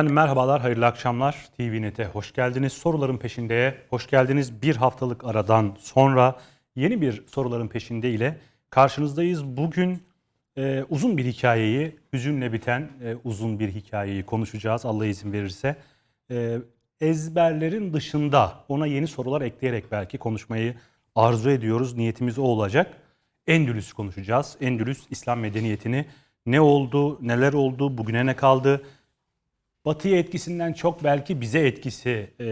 Efendim merhabalar, hayırlı akşamlar. TVNet'e hoş geldiniz. Soruların peşindeye hoş geldiniz. Bir haftalık aradan sonra yeni bir soruların peşinde ile karşınızdayız. Bugün e, uzun bir hikayeyi, hüzünle biten e, uzun bir hikayeyi konuşacağız Allah izin verirse. E, ezberlerin dışında ona yeni sorular ekleyerek belki konuşmayı arzu ediyoruz. Niyetimiz o olacak. Endülüs konuşacağız. Endülüs İslam medeniyetini ne oldu, neler oldu, bugüne ne kaldı? Batı'ya etkisinden çok belki bize etkisi e,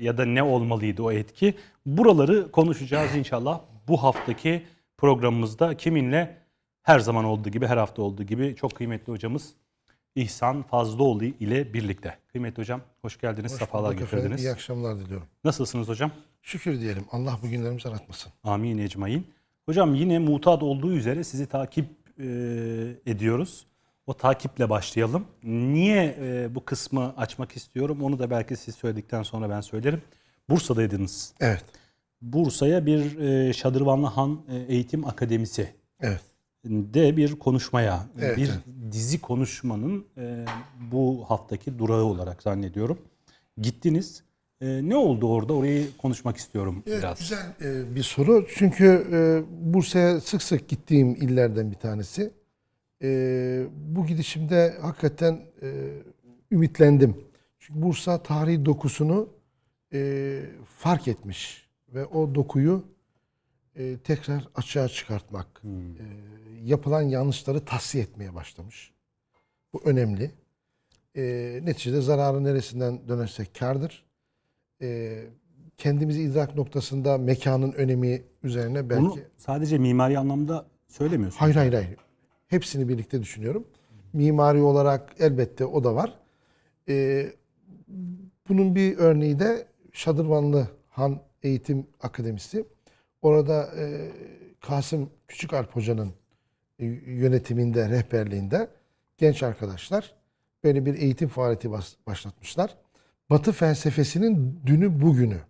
ya da ne olmalıydı o etki. Buraları konuşacağız inşallah bu haftaki programımızda kiminle her zaman olduğu gibi her hafta olduğu gibi çok kıymetli hocamız İhsan Fazlıoğlu ile birlikte. Kıymetli hocam hoş geldiniz, Hoş sefalar efendim. getirdiniz. İyi akşamlar diliyorum. Nasılsınız hocam? Şükür diyelim. Allah bugünlerimizi aratmasın. Amin ecmain. Hocam yine mutat olduğu üzere sizi takip e, ediyoruz. O takiple başlayalım. Niye e, bu kısmı açmak istiyorum? Onu da belki siz söyledikten sonra ben söylerim. Bursa'daydınız. Evet. Bursa'ya bir e, Şadırvanlı Han e, Eğitim Akademisi Evet. de bir konuşmaya, Evet, bir evet. dizi konuşmanın e, bu haftaki durağı olarak zannediyorum. Gittiniz. E, ne oldu orada? Orayı konuşmak istiyorum Evet, biraz. güzel e, bir soru. Çünkü e, Bursa'ya sık sık gittiğim illerden bir tanesi. E, bu gidişimde hakikaten e, ümitlendim. Çünkü Bursa tarihi dokusunu e, fark etmiş ve o dokuyu e, tekrar açığa çıkartmak, e, yapılan yanlışları tahsiye etmeye başlamış. Bu önemli. E, neticede zararı neresinden dönersek kardır. E, kendimizi idrak noktasında mekanın önemi üzerine belki... Bunu sadece mimari anlamda söylemiyorsunuz. Hayır hayır hayır. Hepsini birlikte düşünüyorum. Mimari olarak elbette o da var. Ee, bunun bir örneği de Şadırvanlı Han Eğitim Akademisi. Orada e, Kasım Küçükalp Hoca'nın e, yönetiminde, rehberliğinde genç arkadaşlar böyle bir eğitim faaliyeti başlatmışlar. Batı felsefesinin dünü bugünü.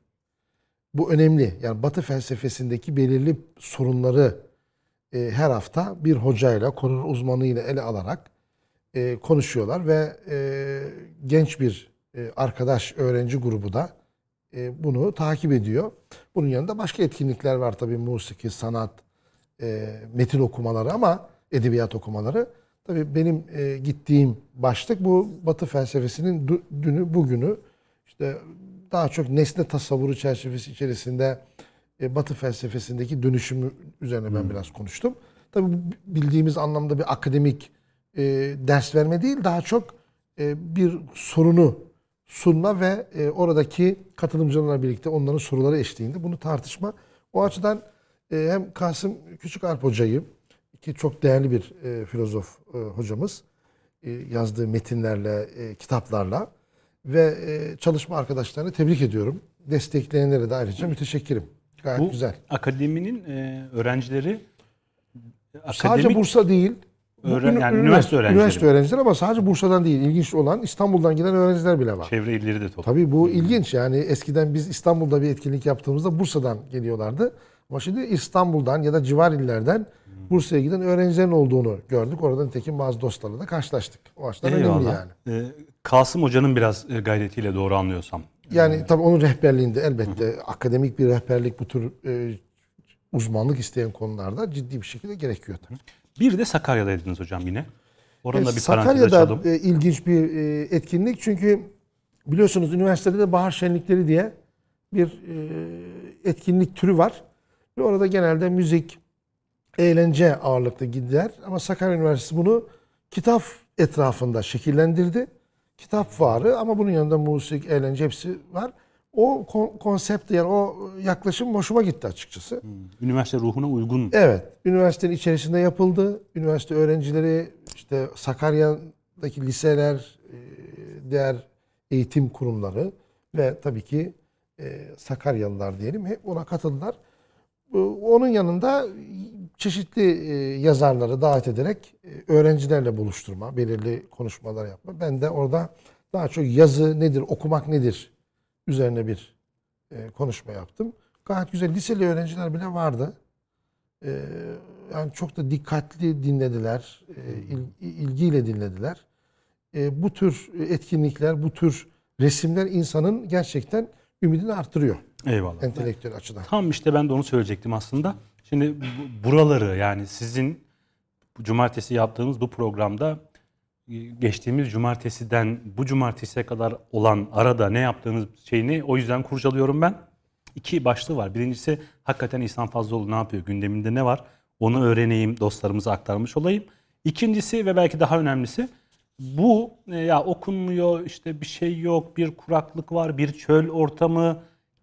Bu önemli. Yani Batı felsefesindeki belirli sorunları e, her hafta bir hocayla, konu uzmanıyla ele alarak e, konuşuyorlar ve e, genç bir e, arkadaş, öğrenci grubu da e, bunu takip ediyor. Bunun yanında başka etkinlikler var tabii musiki, sanat, e, metin okumaları ama edebiyat okumaları. Tabii benim e, gittiğim başlık bu Batı felsefesinin dü- dünü bugünü. İşte daha çok nesne tasavvuru çerçevesi içerisinde e, Batı felsefesindeki dönüşümü üzerine ben biraz konuştum. Tabii bildiğimiz anlamda bir akademik e, ders verme değil, daha çok e, bir sorunu sunma ve e, oradaki katılımcılarla birlikte onların soruları eşliğinde bunu tartışma. O açıdan e, hem Kasım Küçükalp Hoca'yı ki çok değerli bir e, filozof e, hocamız e, yazdığı metinlerle, e, kitaplarla ve e, çalışma arkadaşlarını tebrik ediyorum. Destekleyenlere de ayrıca müteşekkirim. Gayet Bu güzel. akademinin e, öğrencileri Sadece Bursa değil. öğren- yani ünivers- üniversite öğrencileri. Üniversite öğrencileri ama sadece Bursa'dan değil. İlginç olan İstanbul'dan giden öğrenciler bile var. çevre illeri de topluyor. Tabii bu ilginç yani eskiden biz İstanbul'da bir etkinlik yaptığımızda Bursa'dan geliyorlardı. Ama şimdi İstanbul'dan ya da civar illerden Bursa'ya giden öğrencilerin olduğunu gördük. Oradan nitekim bazı dostlarla da karşılaştık. O açıdan önemli yani. E, Kasım Hoca'nın biraz e, gayretiyle doğru anlıyorsam. Yani tabii onun rehberliğinde elbette akademik bir rehberlik bu tür e, uzmanlık isteyen konularda ciddi bir şekilde gerekiyor tabii. Bir de Sakarya'daydınız hocam yine. Oranın da E, bir açalım. Sakarya'da e, ilginç bir e, etkinlik çünkü biliyorsunuz üniversitede de bahar şenlikleri diye bir e, etkinlik türü var. Ve orada genelde müzik, eğlence ağırlıklı gider. Ama Sakarya Üniversitesi bunu kitap etrafında şekillendirdi. Kitap fuarı ama bunun yanında müzik, eğlence hepsi var. O kon- konsept yani o yaklaşım hoşuma gitti açıkçası. Üniversite ruhuna uygun. Evet. Üniversitenin içerisinde yapıldı. Üniversite öğrencileri işte Sakarya'daki liseler, e, diğer eğitim kurumları ve tabii ki e, Sakaryalılar diyelim hep ona katıldılar. Onun yanında çeşitli e, yazarları davet ederek e, öğrencilerle buluşturma, belirli konuşmalar yapma. Ben de orada daha çok yazı nedir, okumak nedir üzerine bir e, konuşma yaptım. Gayet güzel liseli öğrenciler bile vardı. Yani çok da dikkatli dinlediler, il- ilgiyle dinlediler. bu tür etkinlikler, bu tür resimler insanın gerçekten ümidini artırıyor Eyvallah. entelektüel açıdan. Tam işte ben de onu söyleyecektim aslında. Şimdi bu- buraları yani sizin cumartesi yaptığınız bu programda e, geçtiğimiz cumartesiden bu cumartesiye kadar olan arada ne yaptığınız şeyini o yüzden kurcalıyorum ben. İki başlığı var. Birincisi hakikaten İhsan Fazlıoğlu ne yapıyor? Gündeminde ne var? Onu öğreneyim, dostlarımıza aktarmış olayım. İkincisi ve belki daha önemlisi bu e, ya okunmuyor işte bir şey yok, bir kuraklık var, bir çöl ortamı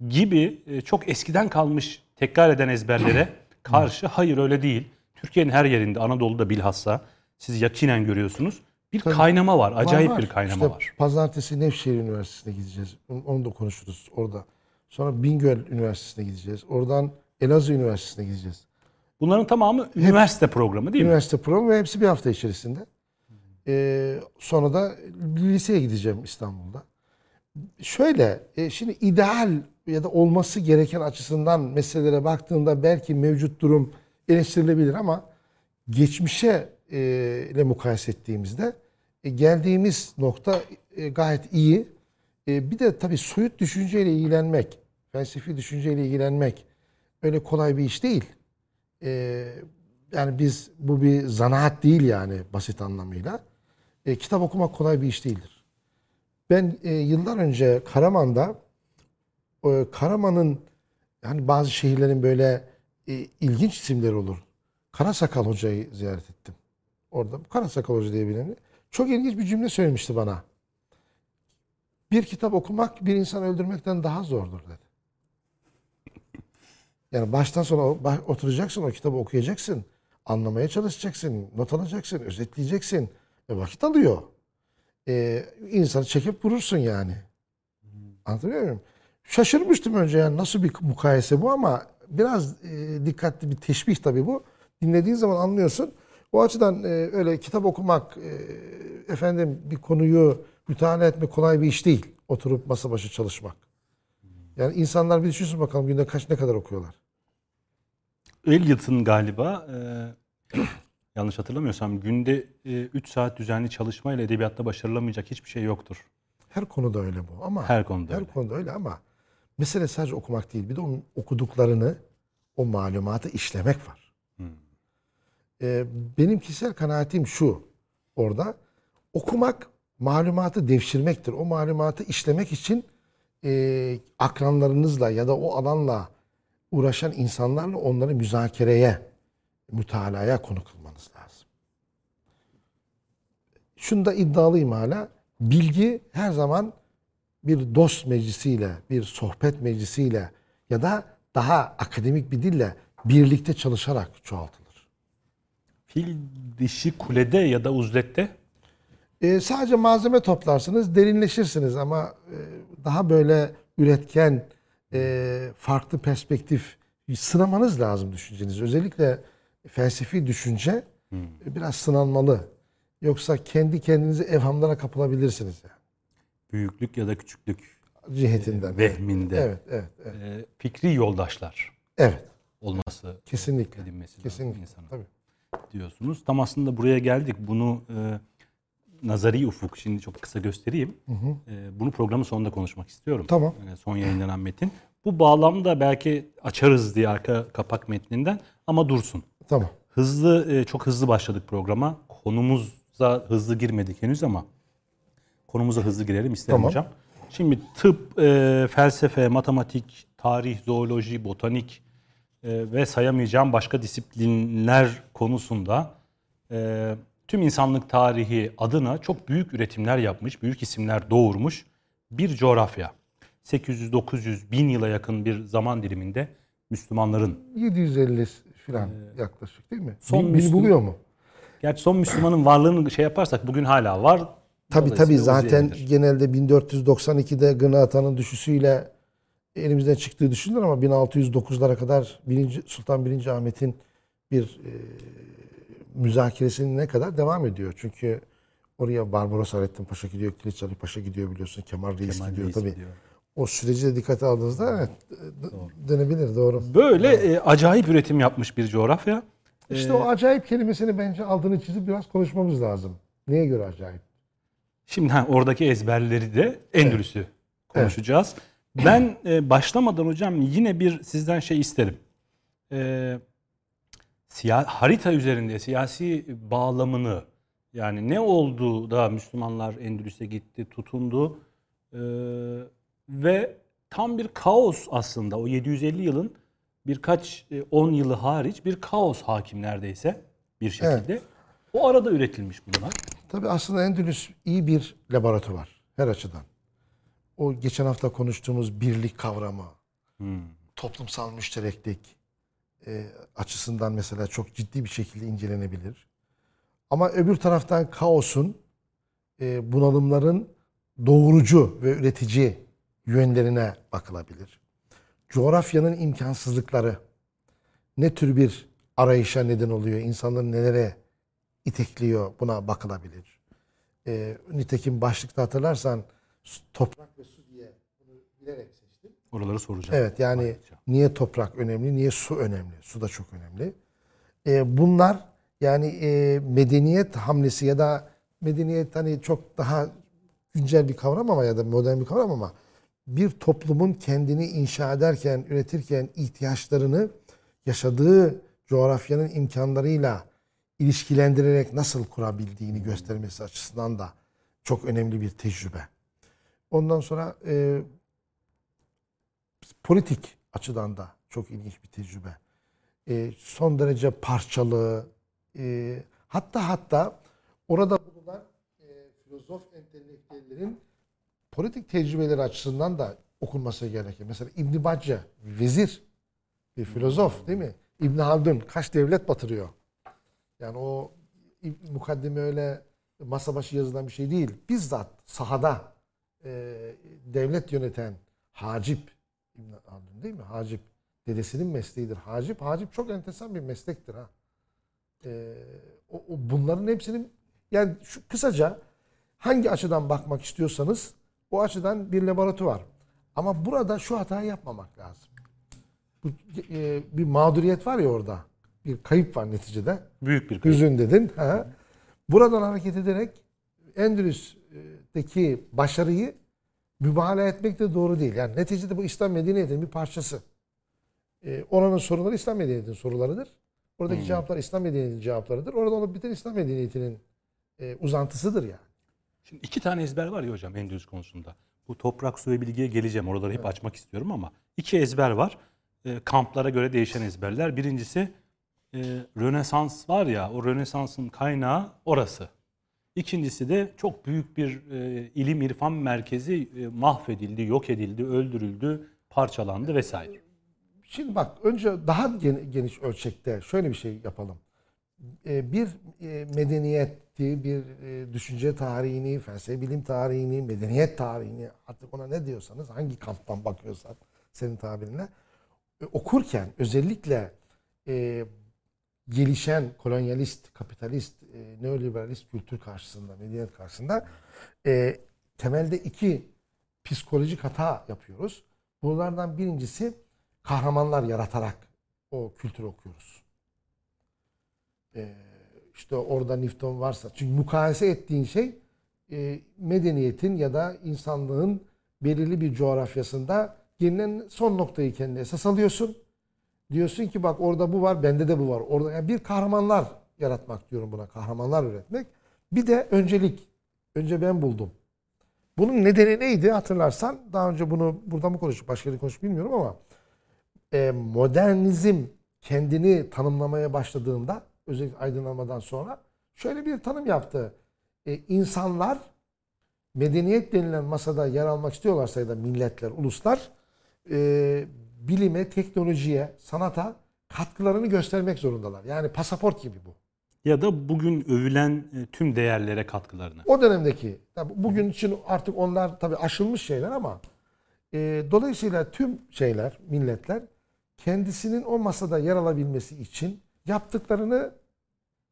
gibi e, çok eskiden kalmış tekrar eden ezberlere karşı hayır öyle değil. Türkiye'nin her yerinde Anadolu'da bilhassa siz yakinen görüyorsunuz. Bir kaynama var. Acayip Var, var. bir kaynama İşte var. Pazartesi Nevşehir Üniversitesi'ne gideceğiz. Onu- da konuşuruz orada. Sonra Bingöl Üniversitesi'ne gideceğiz. Oradan Elazığ Üniversitesi'ne gideceğiz. Bunların tamamı üniversite programı değil mi? Üniversite programı ve hepsi bir hafta içerisinde. Ee, sonra da liseye gideceğim İstanbul'da. Şöyle, e, şimdi ideal ya da olması gereken açısından meselelere baktığında belki mevcut durum eleştirilebilir ama geçmişe e, ile mukayese ettiğimizde e, geldiğimiz nokta e, gayet iyi. E, bir de tabii soyut düşünceyle ilgilenmek, felsefi düşünceyle ilgilenmek öyle kolay bir iş değil. E, yani biz bu bir zanaat değil yani basit anlamıyla. E, kitap okumak kolay bir iş değildir. Ben e, yıllar önce Karaman'da e, Karaman'ın yani bazı şehirlerin böyle e, ilginç isimleri olur. Karasakal Hoca'yı ziyaret ettim. Orada Karasakal Hoca diye birini. Çok ilginç bir cümle söylemişti bana. Bir kitap okumak bir insan öldürmekten daha zordur dedi. Yani baştan sona oturacaksın, o kitabı okuyacaksın. Anlamaya çalışacaksın, not alacaksın, özetleyeceksin. E, vakit alıyor. E, insanı çekip vurursun yani. Anlatabiliyor muyum? Şaşırmıştım önce yani nasıl bir mukayese bu ama biraz e, dikkatli bir teşbih tabii bu. Dinlediğin zaman anlıyorsun. O açıdan e, öyle kitap okumak, e, efendim bir konuyu müteala etmek kolay bir iş değil. Oturup masa başı çalışmak. Yani insanlar bir düşünsün bakalım günde kaç ne kadar okuyorlar. Eliot'ın galiba e, yanlış hatırlamıyorsam günde 3 saat düzenli çalışmayla edebiyatta başarılamayacak hiçbir şey yoktur. Her konuda öyle bu ama Her konuda her öyle. konuda öyle ama mesele sadece okumak değil. Bir de onun okuduklarını, o malumatı işlemek var. Ee, benim kişisel kanaatim şu orada. Okumak malumatı devşirmektir. O malumatı işlemek için e, akranlarınızla ya da o alanla uğraşan insanlarla onları müzakereye, mütalaya konu kılmanız lazım. Şunda iddialıyım hala. Bilgi her zaman bir dost meclisiyle, bir sohbet meclisiyle ya da daha akademik bir dille birlikte çalışarak çoğaltılır. Fil dişi kulede ya da uzlette Ee, sadece malzeme toplarsınız, derinleşirsiniz ama e, daha böyle üretken, e, farklı perspektif sınamanız lazım düşüncenizi. Özellikle felsefi düşünce e, biraz sınanmalı. Yoksa kendi kendinize evhamlara kapılabilirsiniz yani, büyüklük ya da küçüklük cihetinden. vehminde Evet, evet, evet. e, fikri yoldaşlar Evet, olması kesinlikle. edinmesi lazım Kesinlikle. insanın Tabii. diyorsunuz. Tam aslında buraya geldik. Bunu e, nazari ufuk şimdi çok kısa göstereyim. E, bunu programın sonunda konuşmak istiyorum. Tamam. E, son yayınlanan metin. Bu bağlamda belki açarız diye arka kapak metninden ama dursun. Tamam. Hızlı, e, çok hızlı başladık programa. Konumuza hızlı girmedik henüz ama konumuza hızlı girelim isterim Tamam. hocam. Şimdi tıp, e, felsefe, matematik, tarih, zooloji, botanik e, ve sayamayacağım başka disiplinler konusunda e, tüm insanlık tarihi adına çok büyük üretimler yapmış, büyük isimler doğurmuş bir coğrafya. 800-900 bin yıla yakın bir zaman diliminde Müslümanların 750 falan yaklaşık değil mi? son Bin- Müslüm- buluyor mu? Gerçi son Müslümanın varlığını şey yaparsak bugün hala var. Tabii tabii Dolayısıyla zaten uzayabilir. genelde 1492'de Gırnaata'nın düşüşüyle elimizden çıktığı düşünülür ama 1609'lara kadar 1. Sultan 1. Ahmet'in bir e, müzakeresinin ne kadar devam ediyor. Çünkü oraya Barbaros Hayrettin Paşa gidiyor, Kılıç Ali Paşa gidiyor biliyorsun, Kemal Reis Kemal gidiyor Reis tabii. gidiyor. O süreci de dikkate aldığınızda evet d- dönebilir doğru. Böyle e, acayip üretim yapmış bir coğrafya. İşte o acayip kelimesini bence altını çizip biraz konuşmamız lazım. Neye göre acayip? Şimdi ha, oradaki ezberleri de Endülüs'ü konuşacağız. Ben e, başlamadan hocam yine bir sizden şey isterim. E, siya- harita üzerinde siyasi bağlamını yani ne oldu da Müslümanlar Endülüs'e gitti, tutundu e, ve tam bir kaos aslında o 750 yılın birkaç e, 10 yılı hariç bir kaos hakim neredeyse bir şekilde. O arada üretilmiş bunlar. Tabii aslında Endülüs iyi bir laboratuvar her açıdan. O geçen hafta konuştuğumuz birlik kavramı, toplumsal müştereklik e, açısından mesela çok ciddi bir şekilde incelenebilir. Ama öbür taraftan kaosun, e, bunalımların doğurucu ve üretici yönlerine bakılabilir. Coğrafyanın imkansızlıkları ne tür bir arayışa neden oluyor, insanları nelere itekliyor buna bakılabilir. E, nitekim başlıkta hatırlarsan toprak ve su diye bunu bilerek seçtim. Oraları soracağım. Evet yani Ayrıca. niye toprak önemli, niye su önemli? Su da çok önemli. E, bunlar yani e, medeniyet hamlesi ya da medeniyet hani çok daha güncel bir kavram ama ya da modern bir kavram ama bir toplumun kendini inşa ederken, üretirken ihtiyaçlarını yaşadığı coğrafyanın imkanlarıyla ilişkilendirerek nasıl kurabildiğini göstermesi açısından da çok önemli bir tecrübe. Ondan sonra e, politik açıdan da çok ilginç bir tecrübe. E, son derece parçalı, e, hatta hatta orada bulunan e, filozof entelektüellerin politik tecrübeleri açısından da okunması gerekir. Mesela İbn Bacca, vezir, bir filozof değil mi? İbn Haldun kaç devlet batırıyor. Yani o mukaddime öyle masa başı yazılan bir şey değil. Bizzat sahada e, devlet yöneten Hacip İbn Haldun değil mi? Hacip dedesinin mesleğidir. Hacip, Hacip çok enteresan bir meslektir ha. E, o, o bunların hepsinin yani şu kısaca hangi açıdan bakmak istiyorsanız o açıdan bir laboratuvar. Ama burada şu hatayı yapmamak lazım. Bu, e, bir mağduriyet var ya orada. Bir kayıp var neticede. Büyük bir kayıp. Hüzün dedin. Ha. Buradan hareket ederek Endülüs'teki başarıyı mübalağa etmek de doğru değil. Yani neticede bu İslam medeniyetinin bir parçası. Ee, oranın soruları İslam medeniyetinin sorularıdır. Oradaki cevaplar İslam medeniyetinin cevaplarıdır. Orada olup biten İslam medeniyetinin e, uzantısıdır yani. Şimdi iki tane ezber var ya hocam Endülüs konusunda. Bu toprak, su ve bilgiye geleceğim. Oraları hep açmak istiyorum ama iki ezber var. E, kamplara göre değişen ezberler. Birincisi e, Rönesans var ya, o Rönesans'ın kaynağı orası. İkincisi de çok büyük bir e, ilim irfan merkezi e, mahvedildi, yok edildi, öldürüldü, parçalandı vesaire. Şimdi bak önce daha gen- geniş ölçekte şöyle bir şey yapalım. Ee, Bir e, medeniyeti, bir e, düşünce tarihini, felsefe bilim tarihini, medeniyet tarihini artık ona ne diyorsanız hangi kamptan bakıyorsan senin tabirinle e, okurken özellikle e, gelişen kolonyalist, kapitalist, e, neoliberalist kültür karşısında, medeniyet karşısında e, temelde iki psikolojik hata yapıyoruz. Bunlardan birincisi kahramanlar yaratarak o kültürü okuyoruz. Ee, işte orada Newton varsa. Çünkü mukayese ettiğin şey e, medeniyetin ya da insanlığın belirli bir coğrafyasında gelinen son noktayı kendine esas alıyorsun. Diyorsun ki bak orada bu var, bende de bu var. Orada yani bir kahramanlar yaratmak diyorum buna. Kahramanlar üretmek. Bir de öncelik. Önce ben buldum. Bunun nedeni neydi hatırlarsan daha önce bunu burada mı konuştuk başka yerde konuştuk bilmiyorum ama e, modernizm kendini tanımlamaya başladığında özellikle aydınlanmadan sonra şöyle bir tanım yaptı. E, insanlar medeniyet denilen masada yer almak istiyorlarsa ya da milletler, uluslar e, bilime, teknolojiye, sanata katkılarını göstermek zorundalar. Yani pasaport gibi bu. Ya da bugün övülen e, tüm değerlere katkılarını. O dönemdeki, tabii bugün için artık onlar tabii aşılmış şeyler ama e, dolayısıyla tüm şeyler, milletler kendisinin o masada yer alabilmesi için yaptıklarını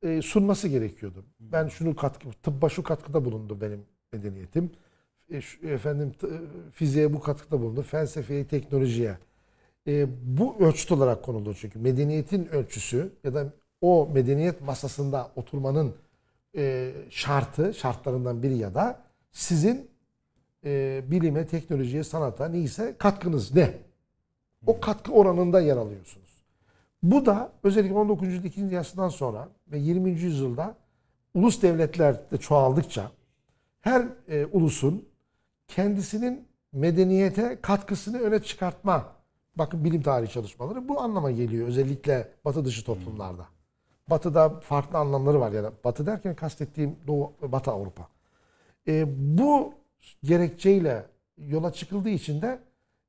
e, sunması gerekiyordu. Ben şunu katkı, tıbba şu katkıda bulundu benim medeniyetim. E, şu- efendim t- fiziğe bu katkıda bulundu. Felsefeye, teknolojiye. E, bu ölçüt olarak konuldu çünkü. Medeniyetin ölçüsü ya da o medeniyet masasında oturmanın e, şartı, şartlarından biri ya da Sizin e, bilime, teknolojiye, sanata neyse katkınız ne? O katkı oranında yer alıyorsunuz. Bu da özellikle 19. yüzyılda ikinci yarısından sonra ve 20. yüzyılda ulus devletler de çoğaldıkça her e, ulusun kendisinin medeniyete katkısını öne çıkartma bakın bilim tarihi çalışmaları bu anlama geliyor özellikle batı dışı toplumlarda. Batı'da farklı anlamları var yani batı derken kastettiğim Doğu Batı Avrupa. E, bu gerekçeyle yola çıkıldığı için de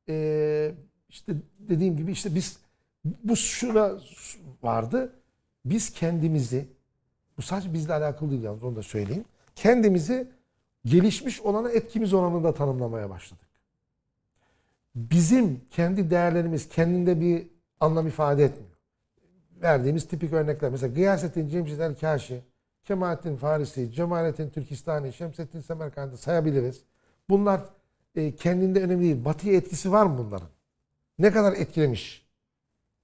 e, işte dediğim gibi işte biz bu şuna vardı. Biz kendimizi bu sadece bizle alakalı değil yalnız onu da söyleyeyim. Kendimizi gelişmiş olana etkimiz oranında tanımlamaya başladık. Bizim kendi değerlerimiz kendinde bir anlam ifade etmiyor. Verdiğimiz tipik örnekler mesela Gıyasettin Cemşid el-Kaşi, Kemalettin Farisi, Cemalettin Türkistani, Şemsettin Semerkant'ı sayabiliriz. Bunlar e, kendinde önemli değil. Batıya etkisi var mı bunların? Ne kadar etkilemiş?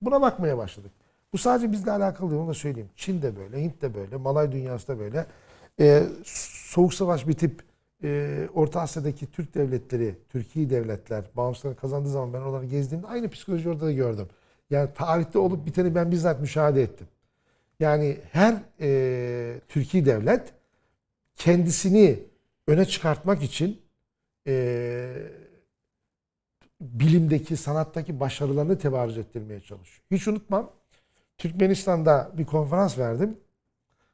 Buna bakmaya başladık. Bu sadece bizle alakalı değil onu da söyleyeyim. Çin de böyle, Hint de böyle, Malay dünyası da böyle. Ee, Soğuk Savaş bitip e, Orta Asya'daki Türk devletleri, Türkiye devletler bağımsızlığını kazandığı zaman ben onları gezdiğimde aynı psikoloji orada da gördüm. Yani tarihte olup biteni ben bizzat müşahede ettim. Yani her e, Türkiye devlet kendisini öne çıkartmak için e, bilimdeki, sanattaki başarılarını tebarüz ettirmeye çalışıyor. Hiç unutmam. Türkmenistan'da bir konferans verdim.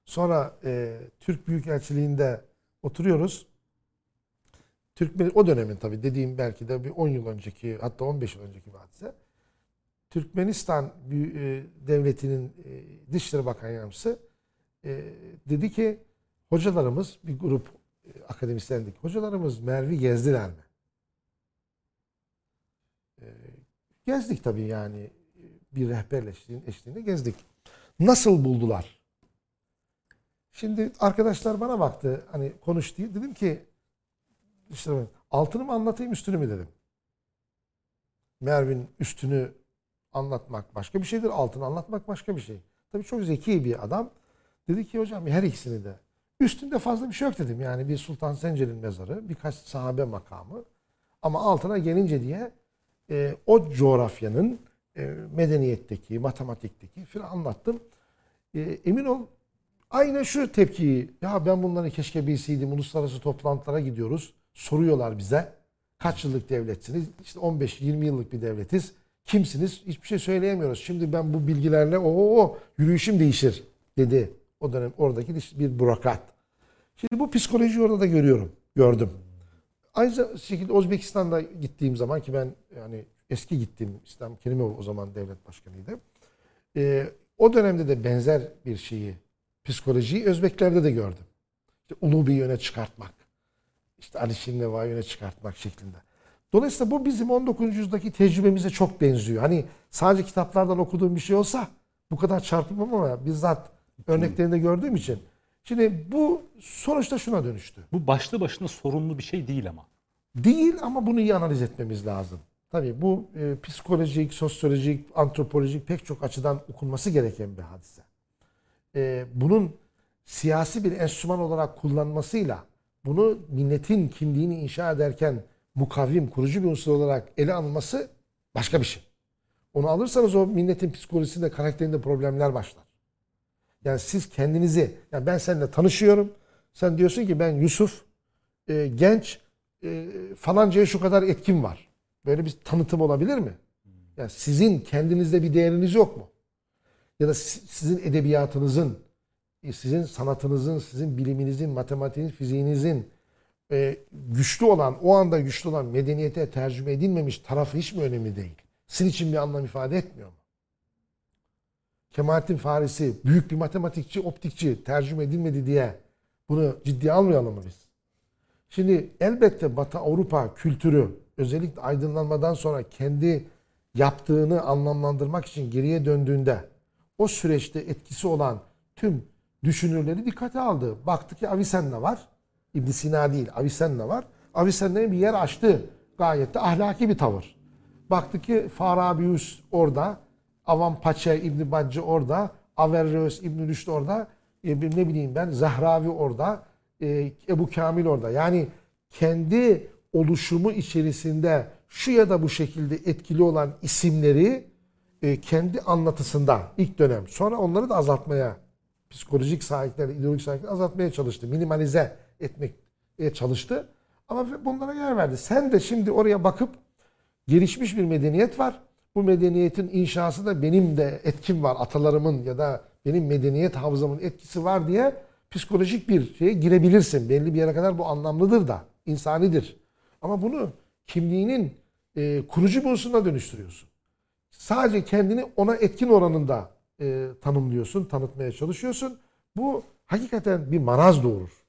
Sonra e, Türk Büyükelçiliğinde oturuyoruz. Türkmen o dönemin tabii dediğim belki de bir 10 yıl önceki hatta 15 yıl önceki bir. Türkmenistan e, devletinin e, Dışişleri Bakan Yardımcısı e, dedi ki hocalarımız bir grup akademisyendik. Hocalarımız Mervi gezdiler mi? E, gezdik tabii yani bir rehberle eşliğinde gezdik. Nasıl buldular? Şimdi arkadaşlar bana baktı hani konuş diye dedim ki işte altını mı anlatayım üstünü mü dedim. Mervin üstünü anlatmak başka bir şeydir. Altını anlatmak başka bir şey. Tabii çok zeki bir adam. Dedi ki hocam her ikisini de. Üstünde fazla bir şey yok dedim. Yani bir Sultan Sencer'in mezarı, birkaç sahabe makamı. Ama altına gelince diye e, o coğrafyanın e, medeniyetteki, matematikteki filan anlattım. E, emin ol aynı şu tepkiyi ya ben bunları keşke bilseydim uluslararası toplantılara gidiyoruz. Soruyorlar bize kaç yıllık devletsiniz? İşte 15-20 yıllık bir devletiz. Kimsiniz? Hiçbir şey söyleyemiyoruz. Şimdi ben bu bilgilerle o yürüyüşüm değişir dedi. O dönem oradaki bir bürokrat. Şimdi bu psikolojiyi orada da görüyorum. Gördüm. Aynı şekilde Özbekistan'da gittiğim zaman ki ben yani eski gittiğim İslam Kerimov o zaman devlet başkanıydı. Ee, o dönemde de benzer bir şeyi psikolojiyi Özbeklerde de gördüm. İşte ulu bir yöne çıkartmak. İşte Ali Şineva'yı yöne çıkartmak şeklinde. Dolayısıyla bu bizim 19. yüzyıldaki tecrübemize çok benziyor. Hani sadece kitaplardan okuduğum bir şey olsa bu kadar çarpılmam ama bizzat örneklerinde gördüğüm için. Şimdi bu sonuçta şuna dönüştü. Bu başlı başına sorunlu bir şey değil ama. Değil ama bunu iyi analiz etmemiz lazım. Tabii bu e, psikolojik, sosyolojik, antropolojik pek çok açıdan okunması gereken bir hadise. E, bunun siyasi bir enstrüman olarak kullanmasıyla bunu milletin kimliğini inşa ederken mukavvim, kurucu bir unsur olarak ele alınması başka bir şey. Onu alırsanız o milletin psikolojisinde, karakterinde problemler başlar. Yani siz kendinizi, yani ben seninle tanışıyorum. Sen diyorsun ki ben Yusuf, e, genç, e, falancaya şu kadar etkim var. Böyle bir tanıtım olabilir mi? Yani sizin kendinizde bir değeriniz yok mu? Ya da si- sizin edebiyatınızın, e, sizin sanatınızın, sizin biliminizin, matematiğiniz, fiziğinizin e, güçlü olan, o anda güçlü olan medeniyete tercüme edilmemiş tarafı hiç mi önemli değil? Sizin için bir anlam ifade etmiyor mu? Kemalettin Farisi büyük bir matematikçi, optikçi tercüme edilmedi diye bunu ciddiye almayalım mı biz? Şimdi elbette Batı Avrupa kültürü özellikle aydınlanmadan sonra kendi yaptığını anlamlandırmak için geriye döndüğünde o süreçte etkisi olan tüm düşünürleri dikkate aldı. Baktı ki Avicenna var. ibn Sina değil Avicenna var. Avicenna'ya bir yer açtı. Gayet de ahlaki bir tavır. Baktı ki Farabius orada. Avam Paçe İbn Bacı orada. Averroes İbn Rüşd orada. E, ne bileyim ben Zahravi orada. e, Ebu Kamil orada. Yani kendi oluşumu içerisinde şu ya da bu şekilde etkili olan isimleri e, kendi anlatısında ilk dönem sonra onları da azaltmaya psikolojik sahipleri, ideolojik sahipleri azaltmaya çalıştı. Minimalize etmeye çalıştı. Ama bunlara yer verdi. Sen de şimdi oraya bakıp gelişmiş bir medeniyet var. Bu medeniyetin inşası da benim de etkim var. Atalarımın ya da benim medeniyet havzamın etkisi var diye psikolojik bir şeye girebilirsin. Belli bir yere kadar bu anlamlıdır da, insanidir. Ama bunu kimliğinin e, kurucu unsuruna dönüştürüyorsun. Sadece kendini ona etkin oranında e, tanımlıyorsun, tanıtmaya çalışıyorsun. Bu hakikaten bir maraz doğurur.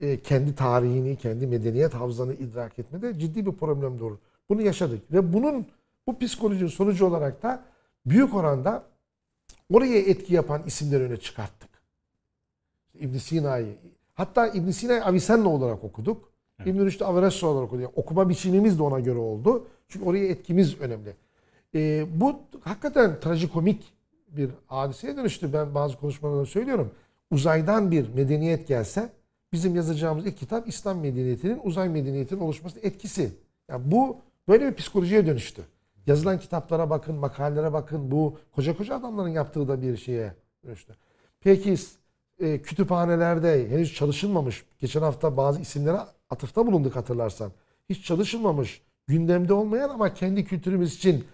E, kendi tarihini, kendi medeniyet havzanı idrak etmede ciddi bir problem doğurur. Bunu yaşadık ve bunun bu psikolojinin sonucu olarak da büyük oranda oraya etki yapan isimleri öne çıkarttık. İbn Sina'yı, hatta İbn Sina'yı Avicenna olarak okuduk. Evet. İbn Rüşd'ü Averroes olarak okuduk. Yani okuma biçimimiz de ona göre oldu. Çünkü oraya etkimiz önemli. E, bu hakikaten trajikomik bir hadiseye dönüştü. Ben bazı konuşmalarda söylüyorum. Uzaydan bir medeniyet gelse bizim yazacağımız ilk kitap İslam medeniyetinin uzay medeniyetinin oluşmasının etkisi. Yani bu böyle bir psikolojiye dönüştü. Yazılan kitaplara bakın, makalelere bakın. Bu koca koca adamların yaptığı da bir şeye dönüştü. Peki e, kütüphanelerde henüz çalışılmamış, geçen hafta bazı isimlere atıfta bulunduk hatırlarsan. Hiç çalışılmamış, gündemde olmayan ama kendi kültürümüz için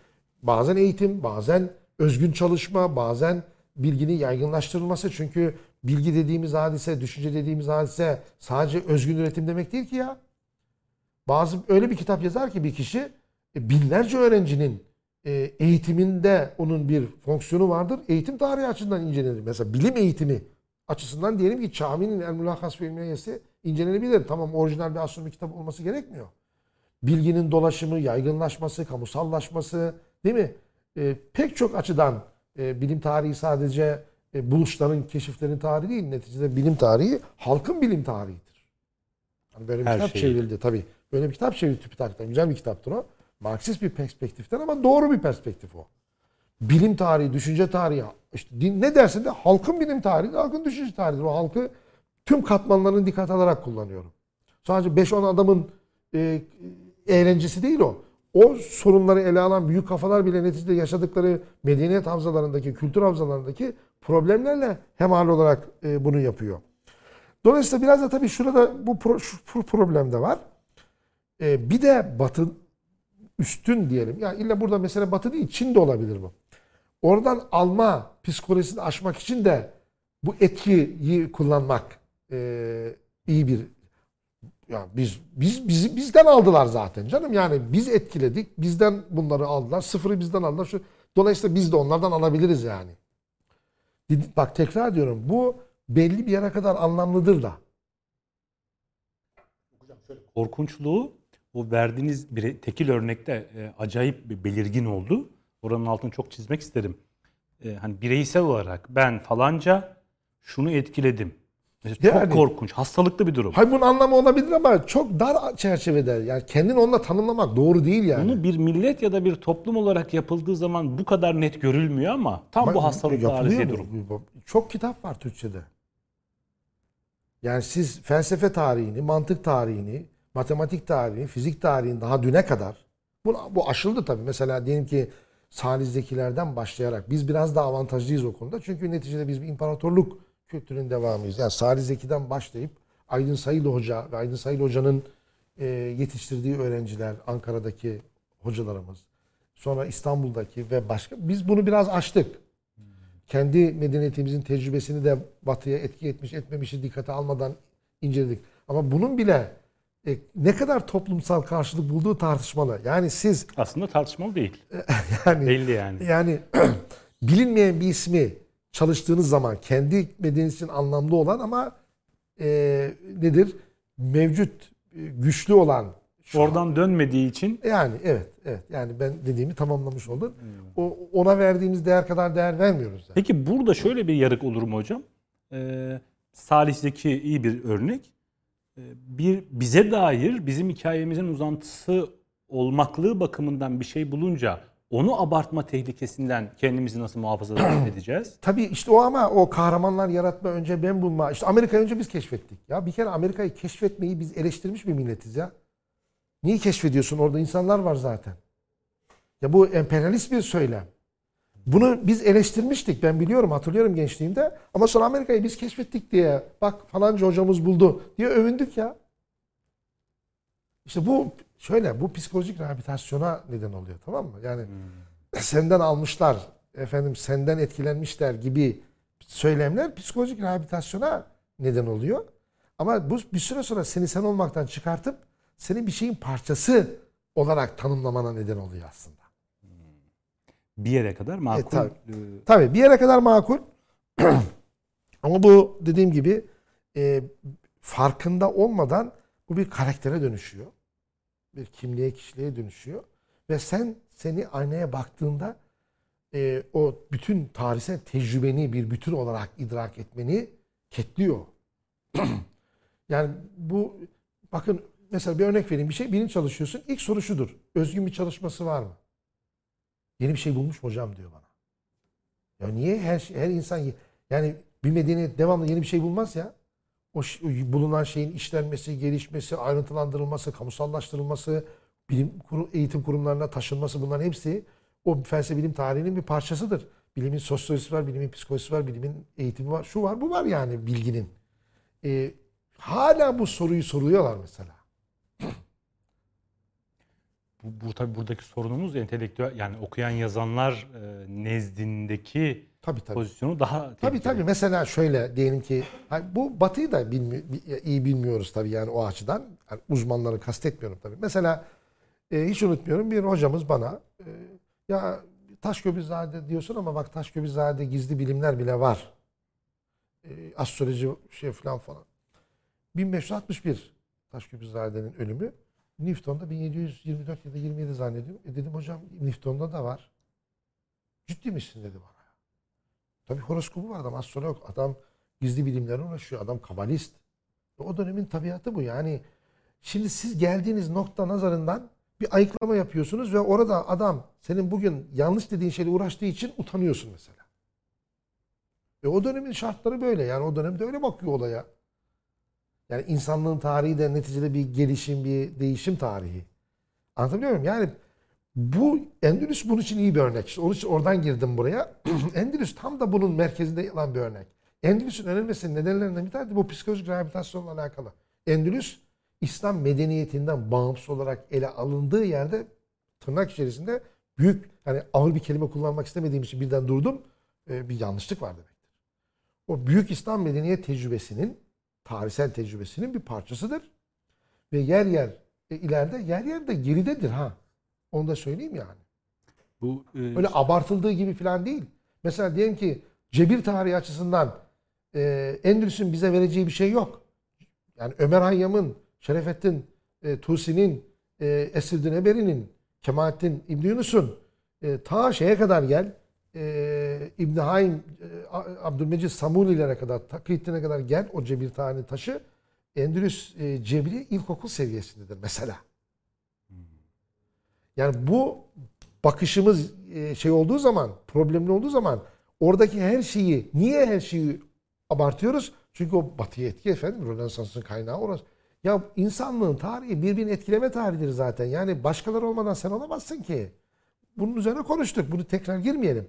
bazen eğitim, bazen özgün çalışma, bazen bilginin yaygınlaştırılması. Çünkü bilgi dediğimiz hadise, düşünce dediğimiz hadise sadece özgün üretim demek değil ki ya. Bazı öyle bir kitap yazar ki bir kişi e, binlerce öğrencinin e, eğitiminde onun bir fonksiyonu vardır. Eğitim tarihi açısından incelenir. Mesela bilim eğitimi açısından diyelim ki Çami'nin El fi İlmiyesi incelenebilir. Tamam orijinal bir astronomi kitabı olması gerekmiyor. Bilginin dolaşımı, yaygınlaşması, kamusallaşması değil mi? E, pek çok açıdan e, bilim tarihi sadece e, buluşların, keşiflerin tarihi değil. Neticede bilim tarihi halkın bilim tarihidir. Yani böyle bir Her kitap şeyi. çevrildi tabii. Böyle bir kitap çevrildi TÜBİTAK'tan. Güzel bir kitaptır o. Marksist bir perspektiften ama doğru bir perspektif o. Bilim tarihi, düşünce tarihi, işte din, ne dersin de halkın bilim tarihi, halkın düşünce tarihidir. O halkı tüm katmanlarını dikkat alarak kullanıyorum. Sadece 5-10 adamın e, eğlencesi değil o. O sorunları ele alan büyük kafalar bile neticede yaşadıkları medeniyet havzalarındaki, kültür havzalarındaki problemlerle hemal olarak e, bunu yapıyor. Dolayısıyla biraz da tabii şurada bu pro, şu problem de var. E, bir de Batı üstün diyelim. Yani illa burada mesele Batı değil, Çin de olabilir bu. Oradan alma psikolojisini aşmak için de bu etkiyi kullanmak e, iyi bir ya biz biz bizi bizden aldılar zaten canım. Yani biz etkiledik. Bizden bunları aldılar. Sıfırı bizden aldılar. Şu, dolayısıyla biz de onlardan alabiliriz yani. Bak tekrar diyorum. Bu belli bir yere kadar anlamlıdır da. Korkunçluğu o verdiğiniz bir tekil örnekte e, acayip bir belirgin oldu. Oranın altını çok çizmek isterim. E, hani bireysel olarak ben falanca şunu etkiledim. Mesela Yani- çok korkunç, hastalıklı bir durum. Hayır bunun anlamı olabilir ama çok dar çerçevede. Yani kendini onunla tanımlamak doğru değil yani. Bunu bir millet ya da bir toplum olarak yapıldığı zaman bu kadar net görülmüyor ama tam Bak, bu yapılıyor arıza durum. Çok kitap var Türkçe'de. Yani siz felsefe tarihini, mantık tarihini, matematik tarihini, fizik tarihini daha düne kadar bu, bu aşıldı tabii. Mesela diyelim ki Salih Zekilerden başlayarak biz biraz daha avantajlıyız o konuda. Çünkü neticede biz bir imparatorluk kültürünün devamıyız. Yani Salih Zeki'den başlayıp Aydın Sayılı Hoca ve Aydın Sayılı Hoca'nın e, yetiştirdiği öğrenciler, Ankara'daki hocalarımız, sonra İstanbul'daki ve başka biz bunu biraz aştık. Kendi medeniyetimizin tecrübesini de batıya etki etmiş etmemişi dikkate almadan inceledik. Ama bunun bile e, ne kadar toplumsal karşılık bulduğu tartışmalı. Yani siz Aslında tartışmalı değil. yani Belli yani. yani bilinmeyen bir ismi çalıştığınız zaman kendi bedeniniz için anlamlı olan ama e, nedir? Mevcut e, güçlü olan şu an- Oradan dönmediği için yani evet evet yani ben dediğimi tamamlamış oldum. O ona verdiğimiz değer kadar değer vermiyoruz. Yani. Peki burada şöyle bir yarık olur mu hocam? Ee, Salih Zeki iyi bir örnek. Ee, bir bize dair bizim hikayemizin uzantısı olmaklığı bakımından bir şey bulunca onu abartma tehlikesinden kendimizi nasıl muhafaza edeceğiz? Tabii işte o ama o kahramanlar yaratma önce ben bulma. İşte Amerika'yı önce biz keşfettik. Ya bir kere Amerika'yı keşfetmeyi biz eleştirmiş bir milletiz ya. Niye keşfediyorsun? Orada insanlar var zaten. Ya bu emperyalist bir söylem. Bunu biz eleştirmiştik. Ben biliyorum, hatırlıyorum gençliğimde. Ama sonra Amerika'yı biz keşfettik diye, bak falanca hocamız buldu diye övündük ya. İşte bu şöyle, bu psikolojik rehabilitasyona neden oluyor tamam mı? Yani senden almışlar, efendim senden etkilenmişler gibi söylemler psikolojik rehabilitasyona neden oluyor. Ama bu bir süre sonra seni sen olmaktan çıkartıp senin bir şeyin parçası olarak tanımlamana neden oluyor aslında. Bir yere kadar makul. E, tabii. e, Tabii bir yere kadar makul. Ama bu dediğim gibi e, farkında olmadan bu bir karaktere dönüşüyor. Bir kimliğe, kişiliğe dönüşüyor. Ve sen seni aynaya baktığında e, o bütün tarihsel tecrübeni bir bütün olarak idrak etmeni ketliyor. yani bu bakın mesela bir örnek vereyim. Bir şey birini çalışıyorsun. İlk soru şudur. Özgün bir çalışması var mı? Yeni bir şey bulmuş mu hocam diyor bana. Ya niye her şey- her insan yani bir medeniyet devamlı yeni bir şey bulmaz ya. O bulunan şeyin işlenmesi, gelişmesi, ayrıntılandırılması, kamusallaştırılması, bilim kuru- eğitim kurumlarına taşınması bunların hepsi o felsefe bilim tarihinin bir parçasıdır. Bilimin sosyolojisi var, bilimin psikolojisi var, bilimin eğitimi var, şu var, bu var yani bilginin. Ee, hala bu soruyu soruyorlar mesela. Bu, bu tabii buradaki sorunumuz entelektüel yani okuyan yazanlar e, nezdindeki Tabii tabii. pozisyonu daha Tabii tehlikeli. tabii. Mesela şöyle diyelim ki hani bu Batı'yı da bilmi- bi- iyi bilmiyoruz tabii yani o açıdan. Yani uzmanları kastetmiyorum tabii. Mesela e, hiç unutmuyorum bir hocamız bana e, ya Taşköprüzade diyorsun ama bak Taşköprüzade gizli bilimler bile var. E, astroloji şey falan falan. 1561 Taşköprüzade'nin ölümü. Newton'da 1724 ya da 27 zannediyorum. E dedim hocam Newton'da da var. Ciddi misin dedi bana. Tabii horoskopu var adam astrolog. Adam gizli bilimlerle uğraşıyor. Adam kabalist. E, O dönemin tabiatı bu. Yani şimdi siz geldiğiniz nokta nazarından bir ayıklama yapıyorsunuz ve orada adam senin bugün yanlış dediğin şeyle uğraştığı için utanıyorsun mesela. E o dönemin şartları böyle. Yani o dönemde öyle bakıyor olaya. Yani insanlığın tarihi de neticede bir gelişim, bir değişim tarihi. Anlatabiliyor muyum? Yani bu Endülüs bunun için iyi bir örnek. İşte onun için oradan girdim buraya. Endülüs tam da bunun merkezinde alan bir örnek. Endülüs'ün önemlisinin nedenlerinden bir tanesi bu psikolojik rehabilitasyonla alakalı. Endülüs İslam medeniyetinden bağımsız olarak ele alındığı yerde tırnak içerisinde büyük hani ağır bir kelime kullanmak istemediğim için birden durdum. Ee, bir yanlışlık var demektir. O büyük İslam medeniyet tecrübesinin tarihsel tecrübesinin bir parçasıdır. Ve yer yer e, ileride yer yer de geridedir ha. Onu da söyleyeyim yani. Bu e, Öyle abartıldığı gibi falan değil. Mesela diyelim ki cebir tarihi açısından e, Endülüs'ün bize vereceği bir şey yok. Yani Ömer Hayyam'ın, Şerefettin e, Tusi'nin, e, Esreddin Eberi'nin, Kemalettin İbn Yunus'un e, ta şeye kadar gel, e, İbn Haym, e, Abdülmecid Samuni'lere kadar, Takiyettin'e kadar gel o cebir tarihini taşı. Endülüs e, cebri ilkokul seviyesindedir mesela. Yani bu bakışımız e, şey olduğu zaman, problemli olduğu zaman oradaki her şeyi, niye her şeyi abartıyoruz? Çünkü o batıya etki efendim, Rönesans'ın kaynağı orası. Ya insanlığın tarihi birbirini etkileme tarihidir zaten. Yani başkaları olmadan sen olamazsın ki. Bunun üzerine konuştuk. Bunu tekrar girmeyelim.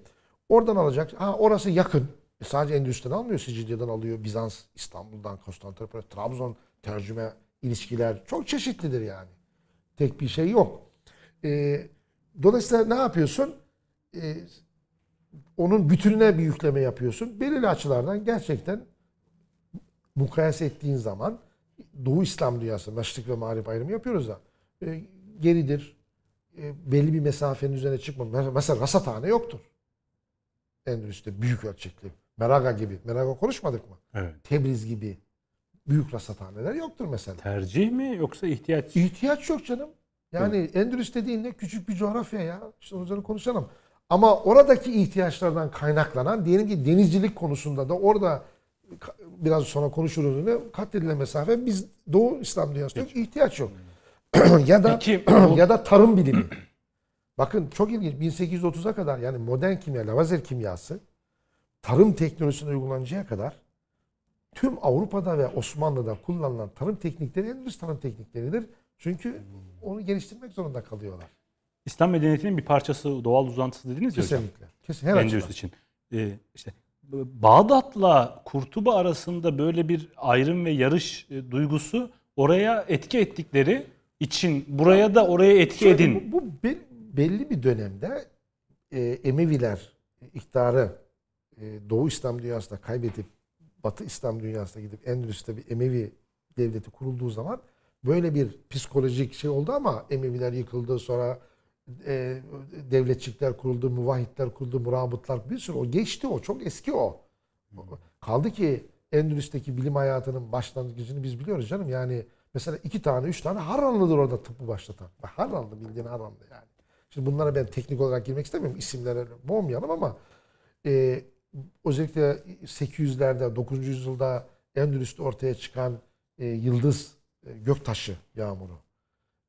Oradan alacak. Ha orası yakın. E sadece Endülüs'ten almıyor. Sicilya'dan alıyor. Bizans, İstanbul'dan, Konstantinopol, Trabzon tercüme ilişkiler çok çeşitlidir yani. Tek bir şey yok. E, dolayısıyla ne yapıyorsun? E, onun bütününe bir yükleme yapıyorsun. Belirli açılardan gerçekten mukayese ettiğin zaman Doğu İslam dünyası, Meşrik ve Mağrip ayrımı yapıyoruz da e, geridir. E, belli bir mesafenin üzerine çıkmam. Mesela rasathane yoktur. Endülüs'te büyük ölçekli. Meraga gibi. Meraga konuşmadık mı? evet. Tebriz gibi büyük rasathaneler yoktur mesela. tercih mi yoksa ihtiyaç? İhtiyaç yok canım. Yani Endülüs dediğin ne küçük bir coğrafya ya. İşte üzerine konuşalım. Ama oradaki ihtiyaçlardan kaynaklanan diyelim ki denizcilik konusunda da orada biraz sonra konuşuruz yine katledilen mesafe biz Doğu İslam dünyasında ihtiyaç yok. ya da Peki, ya da tarım bilimi. Bakın çok ilginç 1830'a kadar yani modern kimya, Lavazer kimyası tarım teknolojisine uygulanıncaya kadar tüm Avrupa'da ve Osmanlı'da kullanılan tarım teknikleri Endülüs tarım teknikleridir. Çünkü onu geliştirmek zorunda kalıyorlar. İslam medeniyetinin bir parçası, doğal uzantısı dediniz ya hocam. Kesinlikle. Kesin her açıdan. için. Ee, işte Bağdat'la Kurtuba arasında böyle bir ayrım ve yarış e, duygusu oraya etki ettikleri için buraya da oraya etki Şöyle, edin. Bu, bu be- belli bir dönemde e, Emeviler iktidarı e, Doğu İslam dünyasında kaybedip Batı İslam dünyasına gidip Endülüs'te bir Emevi devleti kurulduğu zaman böyle bir psikolojik şey oldu ama Emeviler yıkıldı sonra e, devletçikler kuruldu, muvahhidler kuruldu, murabıtlar bir sürü o geçti o çok eski o. Kaldı ki Endülüs'teki bilim hayatının başlangıcını biz biliyoruz canım. Yani mesela iki tane, üç tane Harranlı'dır orada tıbbı başlatan. Harranlı bildiğin Harranlı yani. Şimdi bunlara ben teknik olarak girmek istemiyorum. İsimlere boğmayalım ama e, özellikle 800'lerde, 9. yüzyılda Endülüs'te ortaya çıkan e, yıldız e, göktaşı yağmuru.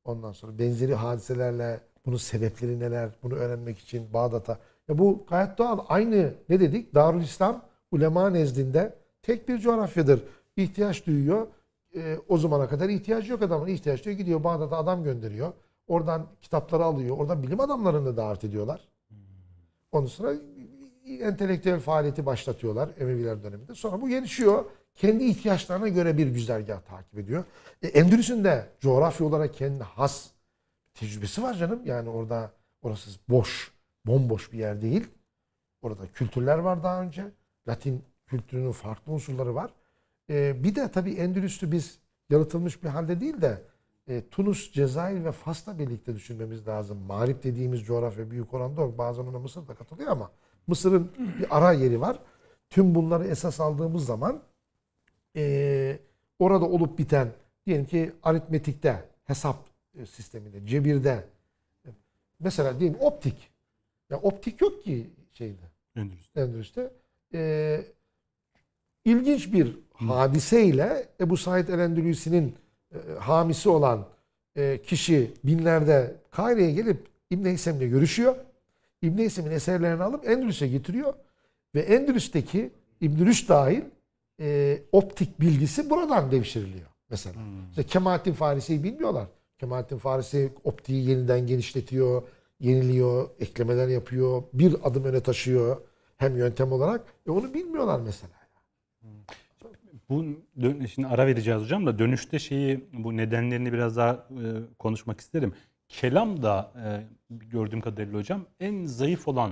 Ondan sonra benzeri hadiselerle bunun sebepleri neler bunu öğrenmek için Bağdat'a. Ya bu gayet doğal. Aynı ne dedik? Darül İslam ulema nezdinde tek bir coğrafyadır. İhtiyaç duyuyor. E, o zamana kadar ihtiyacı yok adamın. İhtiyaç duyuyor. Gidiyor Bağdat'a adam gönderiyor. Oradan kitapları alıyor. Oradan bilim adamlarını davet ediyorlar. Ondan sonra entelektüel faaliyeti başlatıyorlar Emeviler döneminde. Sonra bu gelişiyor. Kendi ihtiyaçlarına göre bir güzergah takip ediyor. E, Endülüs'ün de coğrafya olarak kendi has tecrübesi var canım. Yani orada orası boş, bomboş bir yer değil. Orada kültürler var daha önce. Latin kültürünün farklı unsurları var. E, bir de tabii Endülüs'ü biz yalıtılmış bir halde değil de e, Tunus, Cezayir ve Fas'la birlikte düşünmemiz lazım. Mağrip dediğimiz coğrafya büyük oranda yok. Bazen ona Mısır da katılıyor ama Mısır'ın bir ara yeri var. Tüm bunları esas aldığımız zaman e, orada olup biten diyelim ki aritmetikte, hesap e, sisteminde, cebirde e, mesela diyelim optik. Ya optik yok ki şeyde. Endülüs. Endülüs'te. Ee, ilginç bir hadiseyle Ebu Said el-Endülüsi'nin e, hamisi olan e, kişi binlerde Kahire'ye gelip İbn Heysem'le görüşüyor. İbn Heysem'in eserlerini alıp Endülüs'e getiriyor. Ve Endülüs'teki İbn Rüşd dahil e, optik bilgisi buradan devşiriliyor mesela. İşte Kemalettin Farisi'yi bilmiyorlar. Kemalettin Farisi optiği yeniden genişletiyor, yeniliyor, eklemeler yapıyor, bir adım öne taşıyor hem yöntem olarak. E onu bilmiyorlar mesela. Bu dön- şimdi ara vereceğiz hocam da dönüşte şeyi bu nedenlerini biraz daha e, konuşmak isterim. Kelam da e, gördüğüm kadarıyla hocam en zayıf olan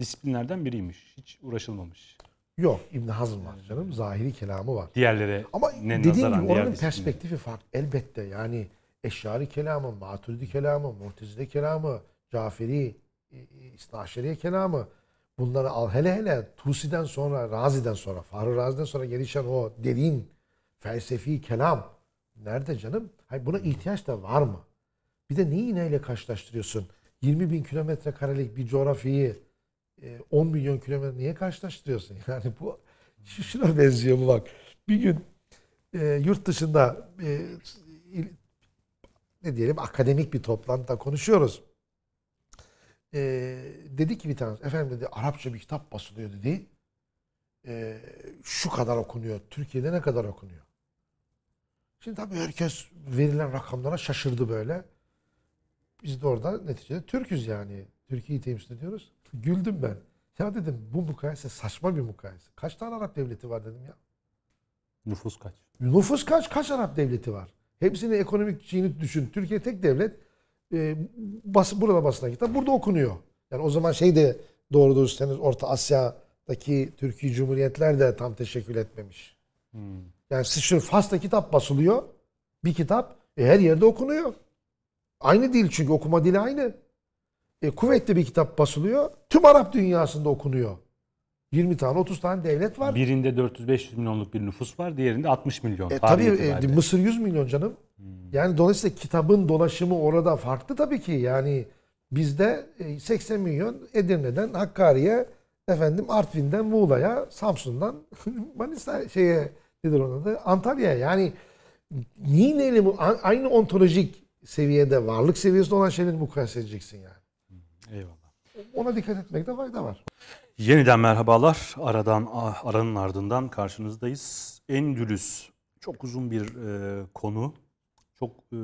disiplinlerden biriymiş. Hiç uğraşılmamış. Yok İbn Hazm var canım. Zahiri kelamı var. Diğerlere Ama ne dediğim nazaran gibi diğer oranın disiplinler. perspektifi farklı. Elbette yani Eşyari kelamı, Maturidi kelamı, Mu'tezile kelamı, Caferi, e, e, İsnaşeriye kelamı bunları al. Hele hele Tusi'den sonra, Razi'den sonra, Fahri Razi'den sonra gelişen o derin felsefi kelam nerede canım? Hayır, buna ihtiyaç da var mı? Bir de neyi neyle karşılaştırıyorsun? 20 bin kilometre karelik bir coğrafyayı e, 10 milyon kilometre niye karşılaştırıyorsun? Yani bu şu- şuna benziyor bu bak. Bir gün e, yurt dışında e, ne diyelim akademik bir toplantıda konuşuyoruz. E, dedi ki bir tanesi efendim dedi Arapça bir kitap basılıyor dedi. E, şu kadar okunuyor. Türkiye'de ne kadar okunuyor? Şimdi tabii herkes verilen rakamlara şaşırdı böyle. Biz de orada neticede Türk'üz yani. Türkiye'yi temsil ediyoruz. Güldüm ben. Ya dedim bu mukayese saçma bir mukayese. Kaç tane Arap devleti var dedim ya. Nüfus kaç? Nüfus kaç? Kaç Arap devleti var? Hepsinin ekonomik şeyini düşün. Türkiye tek devlet. E, bas, burada basılan kitap burada okunuyor. Yani o zaman şey de doğru dürüstseniz Orta Asya'daki Türkiye Cumhuriyetler de tam teşekkül etmemiş. Yani siz şu Fas'ta kitap basılıyor. Bir kitap e, her yerde okunuyor. Aynı dil çünkü okuma dili aynı. E, Kuveyt'te bir kitap basılıyor. Tüm Arap dünyasında okunuyor. 20 tane 30 tane devlet var. Birinde 400-500 milyonluk bir nüfus var, diğerinde 60 milyon. E, tabii e. Mısır 100 milyon canım. Yani dolayısıyla kitabın dolaşımı orada farklı tabii ki. Yani bizde e, 80 milyon Edirne'den Hakkari'ye, efendim Artvin'den Muğla'ya, Samsun'dan Manisa şeye nedir onun adı? Antalya'ya. Yani niye neyle bu a- aynı ontolojik seviyede varlık seviyesinde olan şeyleri mukayese edeceksin yani. Eyvallah. Ona dikkat etmekte fayda var. Yeniden merhabalar. Aradan aranın ardından karşınızdayız. Endülüs çok uzun bir e, konu. Çok e,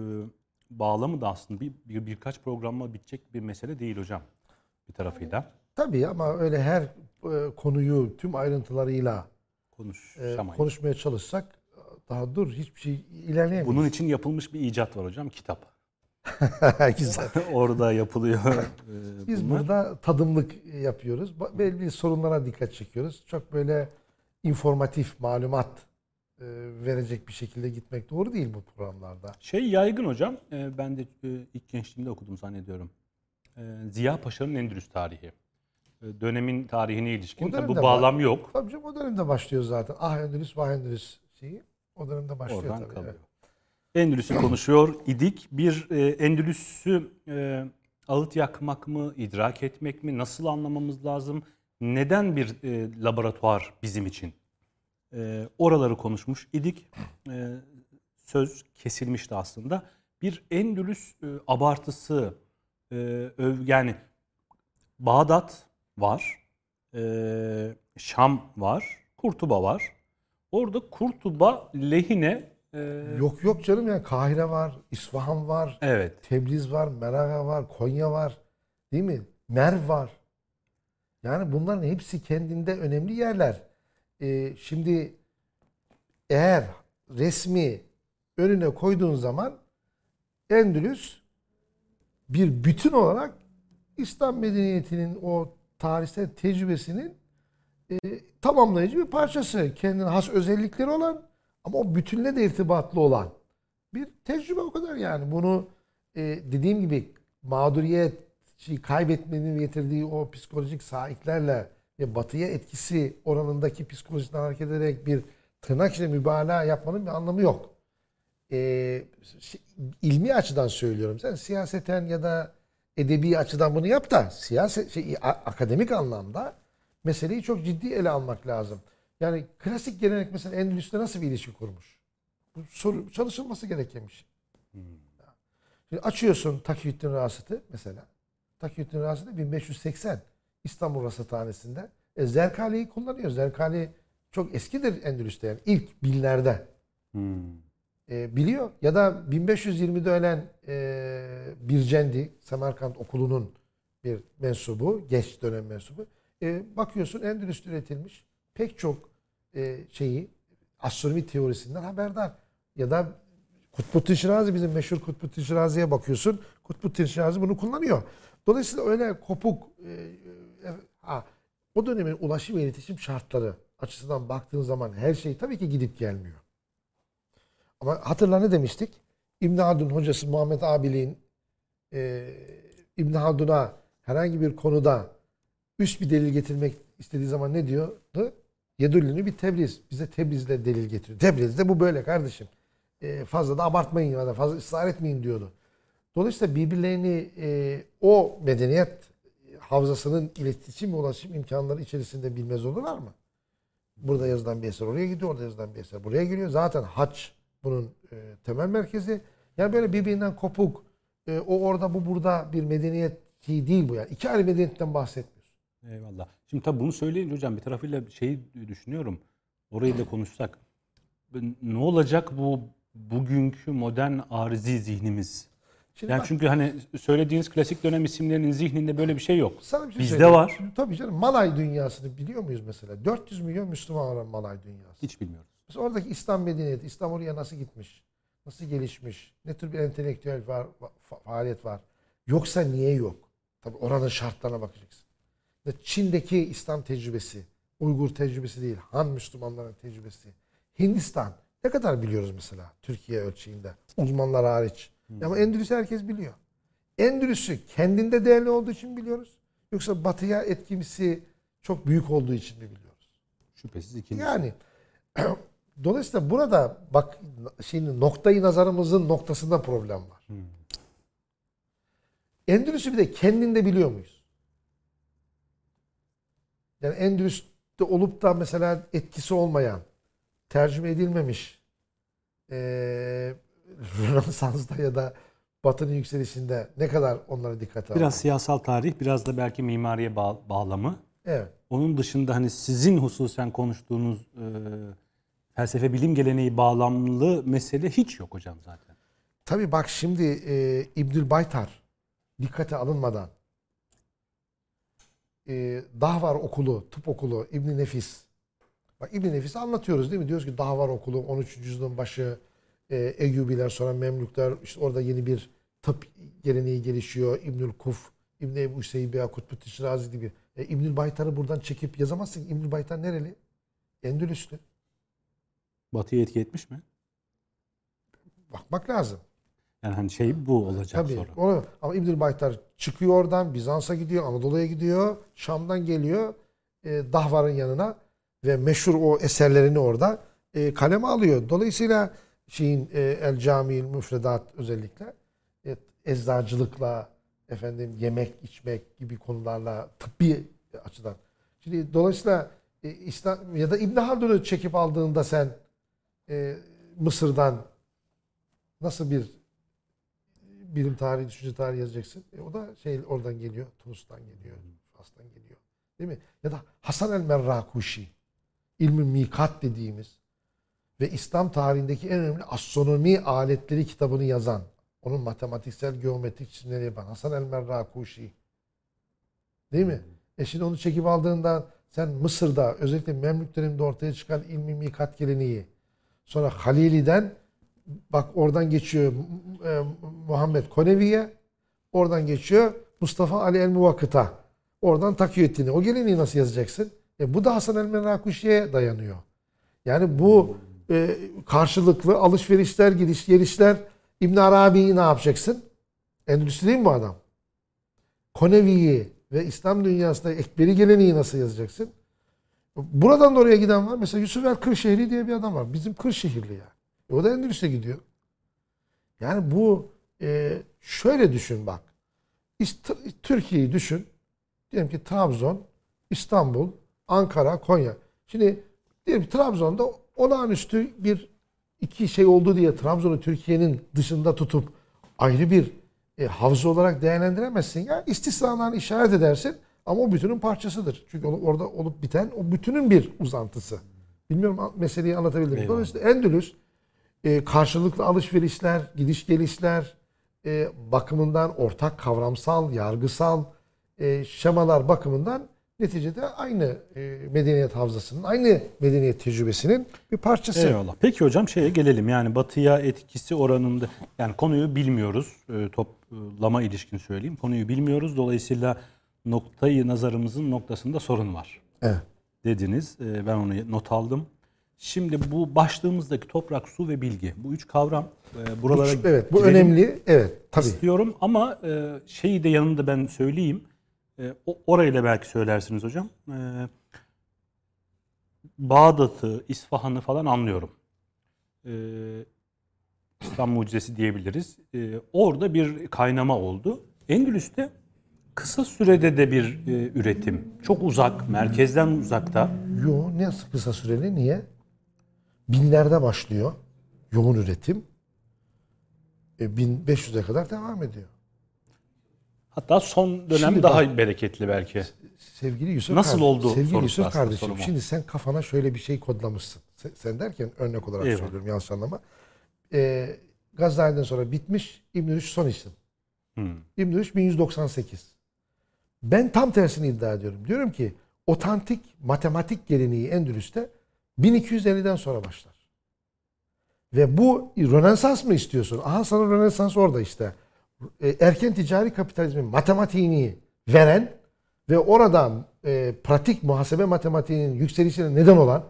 bağlamı da aslında bir, bir birkaç programla bitecek bir mesele değil hocam. Bir tarafıyla Tabii ama öyle her e, konuyu tüm ayrıntılarıyla e, konuşamayız. konuşmaya çalışsak daha dur hiçbir şey ilerleyemeyiz. Bunun için yapılmış bir icat var hocam, kitap. Güzel. Orada yapılıyor. e, Biz bunlar. burada tadımlık yapıyoruz. Belli sorunlara dikkat çekiyoruz. Çok böyle informatif malumat e, verecek bir şekilde gitmek doğru değil bu programlarda. Şey yaygın hocam, e, ben de e, ilk gençliğimde okudum zannediyorum. Ziya Paşa'nın Endülüs tarihi. Dönemin tarihine ilişkin. Tabii bu bağlam yok. Tabii canım o dönemde başlıyor zaten. Ah Endülüs, vah Endülüs şeyi. O dönemde başlıyor Oradan tabii. kalıyor. evet. Endülüs'ü konuşuyor idik. Bir e, Endülüs'ü e, ağıt yakmak mı, idrak etmek mi, nasıl anlamamız lazım? Neden bir e, laboratuvar bizim için? E, oraları konuşmuş idik. E, söz kesilmişti aslında. Bir Endülüs e, abartısı, e, öv, yani Bağdat var, e, Şam var, Kurtuba var. Orada Kurtuba lehine e, Yok yok canım yani Kahire var, İsfahan var, Evet. Tebriz var, Meraga var, Konya var. Değil mi? Merv var. Yani bunların hepsi kendinde önemli yerler. Ee, şimdi eğer resmi önüne koyduğun zaman Endülüs bir bütün olarak İslam medeniyetinin o tarihsel tecrübesinin e, tamamlayıcı bir parçası. Kendine has özellikleri olan ama o bütünle de irtibatlı olan bir tecrübe o kadar yani. Bunu e, dediğim gibi mağduriyet, şey, kaybetmenin getirdiği o psikolojik sahiplerle ve batıya etkisi oranındaki psikolojiden hareket ederek bir tırnak içinde mübalağa yapmanın bir anlamı yok. E, şey, ilmi açıdan söylüyorum. Sen siyaseten ya da edebi açıdan bunu yap da siyaset, şey, akademik anlamda meseleyi çok ciddi ele almak lazım. Yani klasik gelenek mesela Endülüs'le nasıl bir ilişki kurmuş? Bu soru çalışılması gereken bir şey. Şimdi açıyorsun Takiyüddin Rasıt'ı mesela. Takiyüddin Rasıt'ı 1580 İstanbul Rasathanesi'nde. E, Zerkali'yi kullanıyor. Zerkali çok eskidir Endülüs'te yani ilk binlerde. Hmm. E, biliyor. Ya da 1520'de ölen e, Bircendi, Semerkant okulunun bir mensubu, geç dönem mensubu. E, bakıyorsun Endülüs'te üretilmiş pek çok e, şeyi astronomi teorisinden haberdar. Ya da Kutbuddin Şirazi bizim meşhur Kutbuddin Şirazi'ye bakıyorsun. Kutbuddin Şirazi bunu kullanıyor. Dolayısıyla öyle kopuk e, e, ha, o dönemin ulaşım ve iletişim şartları açısından baktığın zaman her şey tabii ki gidip gelmiyor. Ama hatırla ne demiştik? İbn Haldun hocası Muhammed Abili'nin e, İbn Haldun'a herhangi bir konuda üst bir delil getirmek istediği zaman ne diyordu? Yedüllünü bir Tebriz. Bize Tebriz'le delil getiriyor. Tebriz'de bu böyle kardeşim. E, fazla da abartmayın ya da fazla ısrar etmeyin diyordu. Dolayısıyla birbirlerini e, o medeniyet havzasının iletişim ve ulaşım imkanları içerisinde bilmez olurlar mı? Burada yazılan bir eser oraya gidiyor, orada yazılan bir eser buraya geliyor. Zaten haç bunun e, temel merkezi. Yani böyle birbirinden kopuk, e, o orada bu burada bir medeniyet değil bu yani. İki ayrı medeniyetten bahsetmiyoruz. Eyvallah. Şimdi tabii bunu söyleyince hocam bir tarafıyla şeyi düşünüyorum. Orayı da konuşsak. Ne olacak bu bugünkü modern arzi zihnimiz? Şimdi Yani bak, çünkü hani söylediğiniz klasik dönem isimlerinin zihninde böyle bir şey yok. sana bir şey bizde var. Tabii canım Malay dünyasını biliyor muyuz mesela? 400 milyon Müslüman var Malay dünyası. Hiç bilmiyoruz. Mesela oradaki İslam medeniyeti, İslam oraya nasıl gitmiş? Nasıl gelişmiş? Ne tür bir entelektüel var, fa- faaliyet var? Yoksa niye yok? Tabii oranın şartlarına bakacaksın. Çin'deki İslam tecrübesi, Uygur tecrübesi değil, Han Müslümanların tecrübesi. Hindistan, ne kadar biliyoruz mesela Türkiye ölçeğinde? Uzmanlar hariç. Ama Endülüs'ü herkes biliyor. Endülüs'ü kendinde değerli olduğu için biliyoruz. Yoksa batıya etkisi çok büyük olduğu için mi biliyoruz? Şüphesiz ikinci. Yani dolayısıyla burada bak şimdi noktayı nazarımızın noktasında problem var. Endülüs'ü bir de kendinde biliyor muyuz? Yani Endülüs'te olup da mesela etkisi olmayan, tercüme edilmemiş eee Rönesans'ta ya da Batı'nın yükselişinde ne kadar onlara dikkate aldı? Biraz siyasal tarih, biraz da belki mimariye bağ- bağlamı. Evet. Onun dışında hani sizin hususen konuştuğunuz e, felsefe bilim geleneği bağlamlı mesele hiç yok hocam zaten. Tabii bak şimdi e, İbnül Baytar dikkate alınmadan e, Dahvar okulu, tıp okulu, İbn Nefis. Bak İbn Nefis'i anlatıyoruz değil mi? Diyoruz ki Dahvar okulu 13. yüzyılın başı e, Eyyubiler sonra Memlükler işte orada yeni bir tıp geleneği gelişiyor. İbnül Kuf, İbn Ebu Seybiya, Kutbü Şirazi gibi. E, İbnül Baytar'ı buradan çekip yazamazsın. İbnül Baytar nereli? Endülüslü. Batı'ya etki etmiş mi? Bakmak lazım. Yani hani şey bu olacak Tabii. sonra. Onu, ama İbnül Baytar çıkıyor oradan Bizans'a gidiyor, Anadolu'ya gidiyor, Şam'dan geliyor e, Dahvar'ın yanına ve meşhur o eserlerini orada e, kaleme alıyor. Dolayısıyla şeyin e, El Cami'il Müfredat özellikle e, eczacılıkla efendim yemek içmek gibi konularla tıbbi açıdan. Şimdi dolayısıyla e, İslam ya da İbn Haldun'u çekip aldığında sen e, Mısır'dan nasıl bir bilim tarihi, düşünce tarihi yazacaksın. E, o da şey oradan geliyor. Tunus'tan geliyor. Fas'tan geliyor. Değil mi? Ya da Hasan el Merrakuşi. ilmi mikat dediğimiz ve İslam tarihindeki en önemli astronomi aletleri kitabını yazan, onun matematiksel geometrik çizimleri yapan Hasan el Merrakuşi. Değil mi? E şimdi onu çekip aldığında sen Mısır'da özellikle Memlük döneminde ortaya çıkan ilmi mikat geleneği sonra Halili'den bak oradan geçiyor e, Muhammed Konevi'ye oradan geçiyor Mustafa Ali el Muvakıt'a oradan Takiyettin'e o geleneği nasıl yazacaksın? E, bu da Hasan el Menakuşi'ye dayanıyor. Yani bu e, karşılıklı alışverişler, gidiş gelişler İbn Arabi'yi ne yapacaksın? Endüstri değil mi bu adam? Konevi'yi ve İslam dünyasında ekberi geleneği nasıl yazacaksın? Buradan da oraya giden var. Mesela Yusuf el Kırşehri diye bir adam var. Bizim Kırşehirli yani. O da Endülüs'e gidiyor. Yani bu e, şöyle düşün bak. Türkiye'yi düşün. Diyelim ki Trabzon, İstanbul, Ankara, Konya. Şimdi diyelim ki Trabzon'da olağanüstü bir iki şey oldu diye Trabzon'u Türkiye'nin dışında tutup ayrı bir e, havza olarak değerlendiremezsin ya. İstisnalarını işaret edersin ama o bütünün parçasıdır. Çünkü orada olup biten o bütünün bir uzantısı. Bilmiyorum meseleyi anlatabildim. Dolayısıyla Endülüs e, karşılıklı alışverişler, gidiş gelişler e, bakımından ortak kavramsal, yargısal e, şemalar bakımından neticede aynı e, medeniyet havzasının, aynı medeniyet tecrübesinin bir parçası. Eyvallah. Peki hocam şeye gelelim. Yani batıya etkisi oranında yani konuyu bilmiyoruz. E, toplama ilişkin söyleyeyim. Konuyu bilmiyoruz. Dolayısıyla noktayı nazarımızın noktasında sorun var Evet. dediniz. E, ben onu not aldım. Şimdi bu başlığımızdaki toprak, su ve bilgi. Bu üç kavram e, buralara Evet, bu önemli. Evet, tabii. istiyorum ama e, şeyi de yanında ben söyleyeyim. E, o- orayla belki söylersiniz hocam. E, Bağdat'ı, İsfahan'ı falan anlıyorum. E, İslam mucizesi diyebiliriz. E, orada bir kaynama oldu. Endülüs'te kısa sürede de bir e, üretim. Çok uzak, merkezden uzakta. Yo, ne kısa süreli? Niye? Binlerde başlıyor yoğun üretim. E, 1500'e kadar devam ediyor. Hatta son dönem Şimdi daha bereketli belki. Sevgili Yusuf Nasıl kardeşim, oldu Sevgili Yusuf kardeşim. sorum o. Şimdi sen kafana şöyle bir şey kodlamışsın. Sen, sen derken örnek olarak Eyvallah. söylüyorum yanlış anlama. E, Gazali'den sonra bitmiş İbn Rüşd son isim. Hmm. İbn Rüşd 1198. Ben tam tersini iddia ediyorum. Diyorum ki otantik matematik geleneği Endülüs'te 1250'den sonra başlar. Ve bu Rönesans mı istiyorsun? Aha sana Rönesans orada işte. E, Erken ticari kapitalizmin matematiğini veren ve oradan e, pratik muhasebe matematiğinin yükselişine neden olan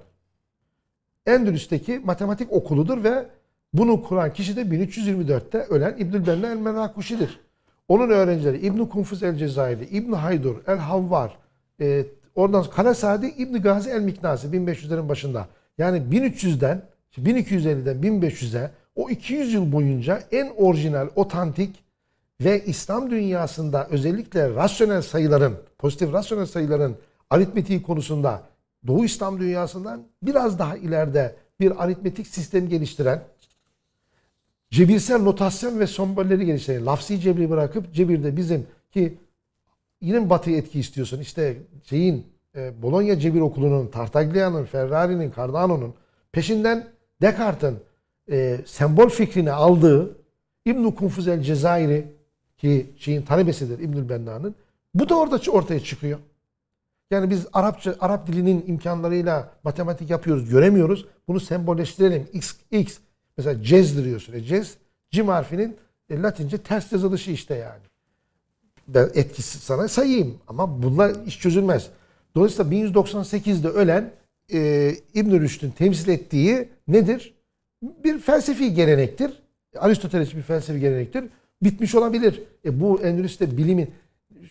Endülüs'teki matematik okuludur ve bunu kuran kişi de 1324'te ölen İbnül Benna el Merakuşi'dir. Onun öğrencileri İbn Kunfuz el Cezayirli, İbn Haydur, el Havvar, e, oradan Kale Sadi, İbn Gazi el Miknasi 1500'lerin başında. Yani 1300'den 1250'den 1500'e o 200 yıl boyunca en orijinal, otantik ve İslam dünyasında özellikle rasyonel sayıların, pozitif rasyonel sayıların aritmetiği konusunda Doğu İslam dünyasından biraz daha ileride bir aritmetik sistem geliştiren cebirsel notasyon ve sembolleri geliştiren lafsi cebri bırakıp cebirde bizim ki yine mi batı etki istiyorsun? İşte şeyin e, Bologna Cebir Okulu'nun, Tartaglia'nın, Ferrari'nin, Cardano'nun peşinden Descartes'in e, sembol fikrini aldığı İbn-i Kunfuz el Cezayir'i ki şeyin talebesidir İbnül Benna'nın. Bu da orada ortaya çıkıyor. Yani biz Arapça, Arap dilinin imkanlarıyla matematik yapıyoruz, göremiyoruz. Bunu sembolleştirelim. X, X. Mesela cez diyorsun. E, cez, cim harfinin e, Latince ters yazılışı işte yani. Ben etkisi sana sayayım ama bunlar iş çözülmez. Dolayısıyla 1198'de ölen e, İbn Rüşd'ün temsil ettiği nedir? Bir felsefi gelenektir. Aristoteles bir felsefi gelenektir. Bitmiş olabilir. E bu Endülüs'te bilimin,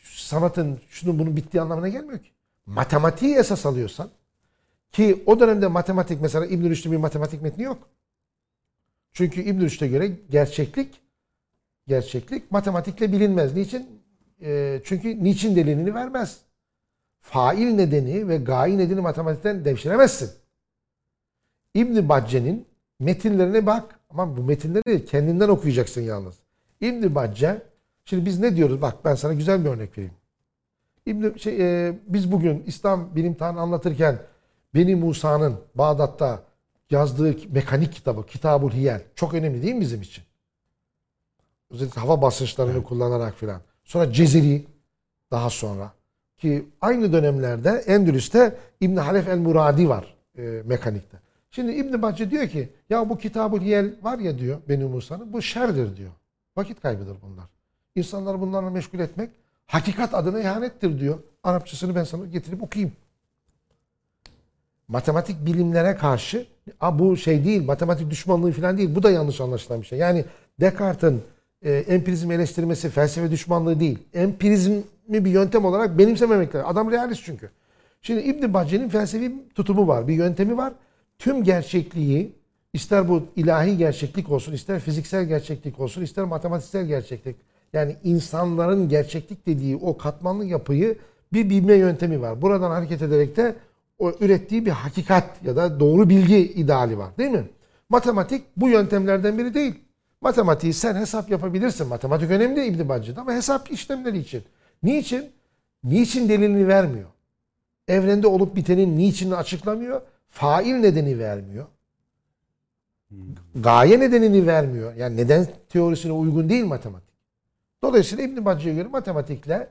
sanatın, şunun bunun bittiği anlamına gelmiyor ki. Matematiği esas alıyorsan ki o dönemde matematik mesela İbn Rüşd'ün bir matematik metni yok. Çünkü İbn Rüşd'e göre gerçeklik gerçeklik matematikle bilinmez. Niçin? E, çünkü niçin delilini vermez. Fail nedeni ve gayi nedeni matematikten devşiremezsin. İbn Bacce'nin metinlerine bak. Ama bu metinleri kendinden okuyacaksın yalnız. İbn Bacce şimdi biz ne diyoruz? Bak ben sana güzel bir örnek vereyim. İbn şey e, biz bugün İslam bilim tarihi anlatırken Beni Musa'nın Bağdat'ta yazdığı mekanik kitabı Kitabul Hiyel çok önemli değil mi bizim için? Özellikle hava basınçlarını evet. kullanarak filan. Sonra Cezeri daha sonra ki aynı dönemlerde Endülüs'te İbn Halef el Muradi var e, mekanikte. Şimdi İbn Bacı diyor ki ya bu Kitabul Hiyel var ya diyor Beni Musa'nın bu şerdir diyor. Vakit kaybıdır bunlar. İnsanları bunlarla meşgul etmek hakikat adına ihanettir diyor. Arapçasını ben sana getirip okuyayım. Matematik bilimlere karşı bu şey değil, matematik düşmanlığı falan değil. Bu da yanlış anlaşılan bir şey. Yani Descartes'in e, empirizm eleştirmesi felsefe düşmanlığı değil. Empirizmi bir yöntem olarak benimsememek. Adam realist çünkü. Şimdi İbn Bacce'nin felsefi tutumu var, bir yöntemi var. Tüm gerçekliği ister bu ilahi gerçeklik olsun, ister fiziksel gerçeklik olsun, ister matematiksel gerçeklik. Yani insanların gerçeklik dediği o katmanlı yapıyı bir bilme yöntemi var. Buradan hareket ederek de o ürettiği bir hakikat ya da doğru bilgi ideali var değil mi? Matematik bu yöntemlerden biri değil. Matematiği sen hesap yapabilirsin. Matematik önemli İbn Bacı'da ama hesap işlemleri için. Niçin? Niçin delilini vermiyor? Evrende olup bitenin niçinini açıklamıyor. Fail nedeni vermiyor. Gaye nedenini vermiyor. Yani neden teorisine uygun değil matematik. Dolayısıyla İbn Bacı'ya göre matematikle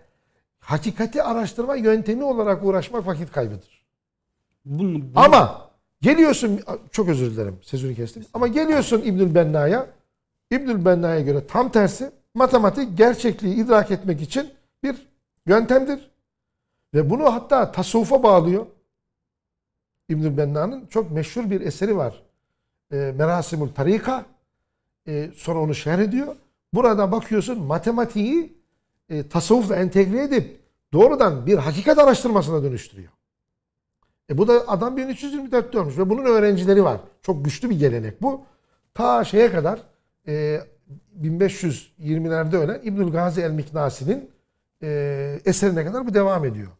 hakikati araştırma yöntemi olarak uğraşmak vakit kaybıdır. Bunu, bunu... Ama geliyorsun çok özür dilerim sözünü kestim. Ama geliyorsun İbnül Benna'ya İbnül Benna'ya göre tam tersi matematik gerçekliği idrak etmek için bir yöntemdir. Ve bunu hatta tasavvufa bağlıyor. İbnül Benna'nın çok meşhur bir eseri var. E, Merasimul Tarika. E, sonra onu şerh ediyor. Burada bakıyorsun matematiği e, tasavvufla entegre edip doğrudan bir hakikat araştırmasına dönüştürüyor. E bu da adam 1324'te ölmüş ve bunun öğrencileri var. Çok güçlü bir gelenek bu. Ta şeye kadar e, 1520'lerde ölen İbnül Gazi el-Miknasi'nin e, eserine kadar bu devam ediyor.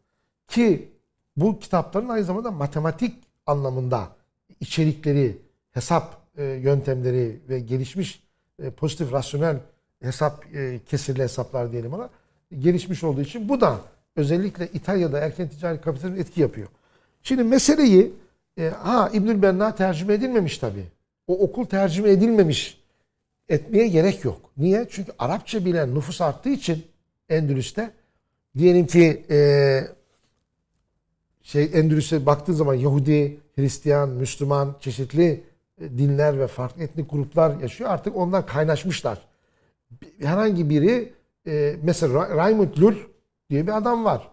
Ki bu kitapların aynı zamanda matematik anlamında içerikleri, hesap e, yöntemleri ve gelişmiş e, pozitif rasyonel hesap e, kesirli hesaplar diyelim ona gelişmiş olduğu için bu da özellikle İtalya'da erken ticari kapitalizm etki yapıyor. Şimdi meseleyi e, ha İbnül Benna tercüme edilmemiş tabi. O okul tercüme edilmemiş etmeye gerek yok. Niye? Çünkü Arapça bilen nüfus arttığı için Endülüs'te diyelim ki e, şey Endülüs'e baktığın zaman Yahudi, Hristiyan, Müslüman çeşitli e, dinler ve farklı etnik gruplar yaşıyor. Artık onlar kaynaşmışlar. Herhangi biri e, mesela Raymond Lull diye bir adam var.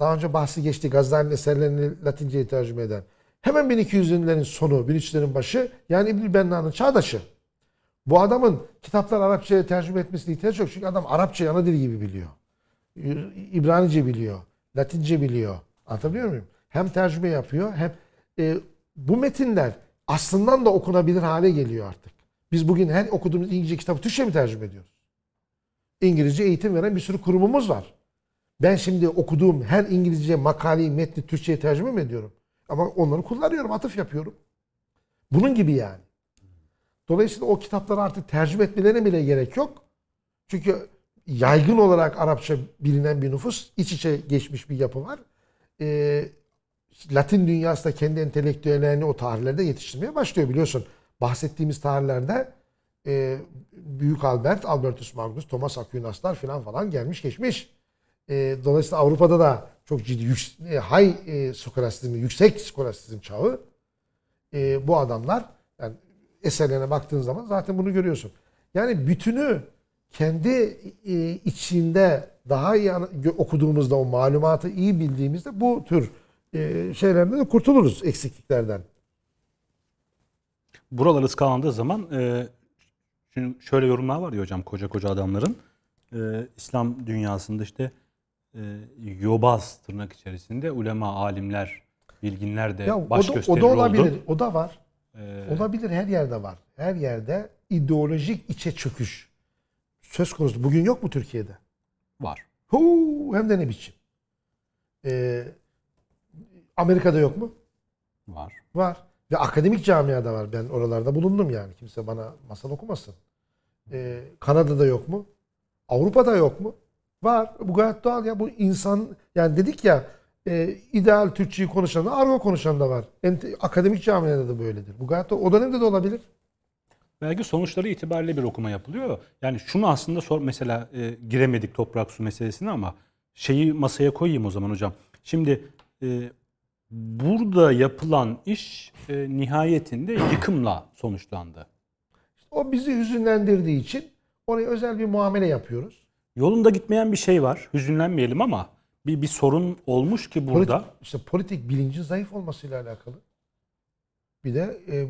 Daha önce bahsi geçti Gazali'nin eserlerini Latince'ye tercüme eden. Hemen 1200'lerin sonu, 1300'lerin başı yani İbn Benna'nın çağdaşı. Bu adamın kitaplar Arapçaya tercüme etmesine ihtiyaç yok. Çünkü adam Arapça ana dil gibi biliyor. İbranice biliyor. Latince biliyor. Anlatabiliyor muyum? Hem tercüme yapıyor hem e, bu metinler aslından da okunabilir hale geliyor artık. Biz bugün her okuduğumuz İngilizce kitabı Türkçe mi tercüme ediyoruz? İngilizce eğitim veren bir sürü kurumumuz var. Ben şimdi okuduğum her İngilizce makaleyi, metni Türkçe'ye tercüme mi ediyorum? Ama onları kullanıyorum, atıf yapıyorum. Bunun gibi yani. Dolayısıyla o kitapları artık tercüme etmelerine bile gerek yok. Çünkü yaygın olarak Arapça bilinen bir nüfus, iç içe geçmiş bir yapı var. Ee, Latin dünyası da kendi entelektüellerini o tarihlerde yetiştirmeye başlıyor biliyorsun. Bahsettiğimiz tarihlerde e, Büyük Albert, Albertus Magnus, Thomas Aquinas'lar falan falan gelmiş geçmiş. E, dolayısıyla Avrupa'da da çok ciddi yük, e, high e, yüksek skolasizm çağı. E, bu adamlar eserlerine baktığın zaman zaten bunu görüyorsun. Yani bütünü kendi e, içinde daha iyi okuduğumuzda o malumatı iyi bildiğimizde bu tür e, şeylerden de kurtuluruz eksikliklerden. Buralar ıskalandığı zaman e, şimdi şöyle yorumlar var ya hocam koca koca adamların. E, İslam dünyasında işte e, yobaz tırnak içerisinde ulema, alimler, bilginler de Ya o baş da, o gösterir da olabilir. oldu. O da var. E, Olabilir her yerde var. Her yerde ideolojik içe çöküş söz konusu. Bugün yok mu Türkiye'de? var. Huu, hem de ne biçim. Ee, Amerika'da yok mu? Var. Var. Ve akademik camiada var. Ben oralarda bulundum yani. Kimse bana masal okumasın. Ee, Kanada'da yok mu? Avrupa'da yok mu? Var. Bu gayet doğal ya. Bu insan yani dedik ya e, ideal Türkçeyi konuşan da argo konuşan da var. Ente- akademik camiada da böyledir. Bu gayet doğal. O dönemde de olabilir. Belki sonuçları itibariyle bir okuma yapılıyor. Yani şunu aslında sor mesela e, giremedik toprak su meselesine ama şeyi masaya koyayım o zaman hocam. Şimdi e, burada yapılan iş e, nihayetinde yıkımla sonuçlandı. O bizi hüzünlendirdiği için oraya özel bir muamele yapıyoruz. Yolunda gitmeyen bir şey var. Hüzünlenmeyelim ama bir bir sorun olmuş ki burada. Politik, işte politik bilincin zayıf olmasıyla alakalı. Bir de e,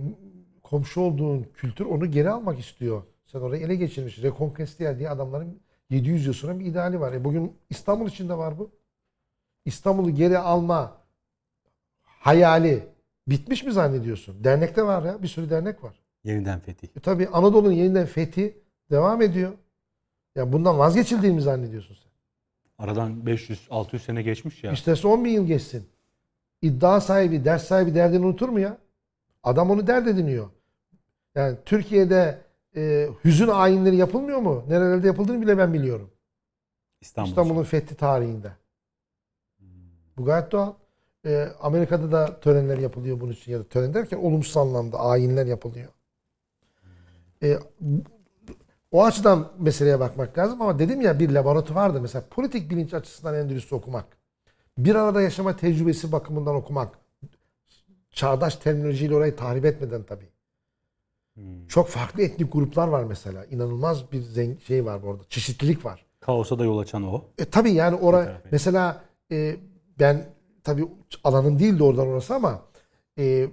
komşu olduğun kültür onu geri almak istiyor. Sen orayı ele geçirmiş. Reconquestier diye adamların 700 yıl sonra bir ideali var. E bugün İstanbul için de var bu. İstanbul'u geri alma hayali bitmiş mi zannediyorsun? Dernekte var ya. Bir sürü dernek var. Yeniden fetih. E tabii Anadolu'nun yeniden fethi devam ediyor. Ya bundan vazgeçildiğini mi zannediyorsun sen? Aradan 500-600 sene geçmiş ya. İsterse 10 bin yıl geçsin. İddia sahibi, ders sahibi derdini unutur mu ya? Adam onu dert ediniyor. Yani Türkiye'de e, hüzün ayinleri yapılmıyor mu? Nerelerde yapıldığını bile ben biliyorum. İstanbul. İstanbul'un fethi tarihinde. Bu gayet doğal. E, Amerika'da da törenler yapılıyor bunun için. Ya da tören derken olumsuz anlamda ayinler yapılıyor. E, o açıdan meseleye bakmak lazım ama dedim ya bir laboratuvarda mesela politik bilinç açısından endüstri okumak, bir arada yaşama tecrübesi bakımından okumak, çağdaş terminolojiyle orayı tahrip etmeden tabii. Çok farklı etnik gruplar var mesela. İnanılmaz bir şey var orada. Çeşitlilik var. Kaosa da yol açan o. E, tabii yani oraya mesela e, ben tabii alanın değil doğrudan orası ama e,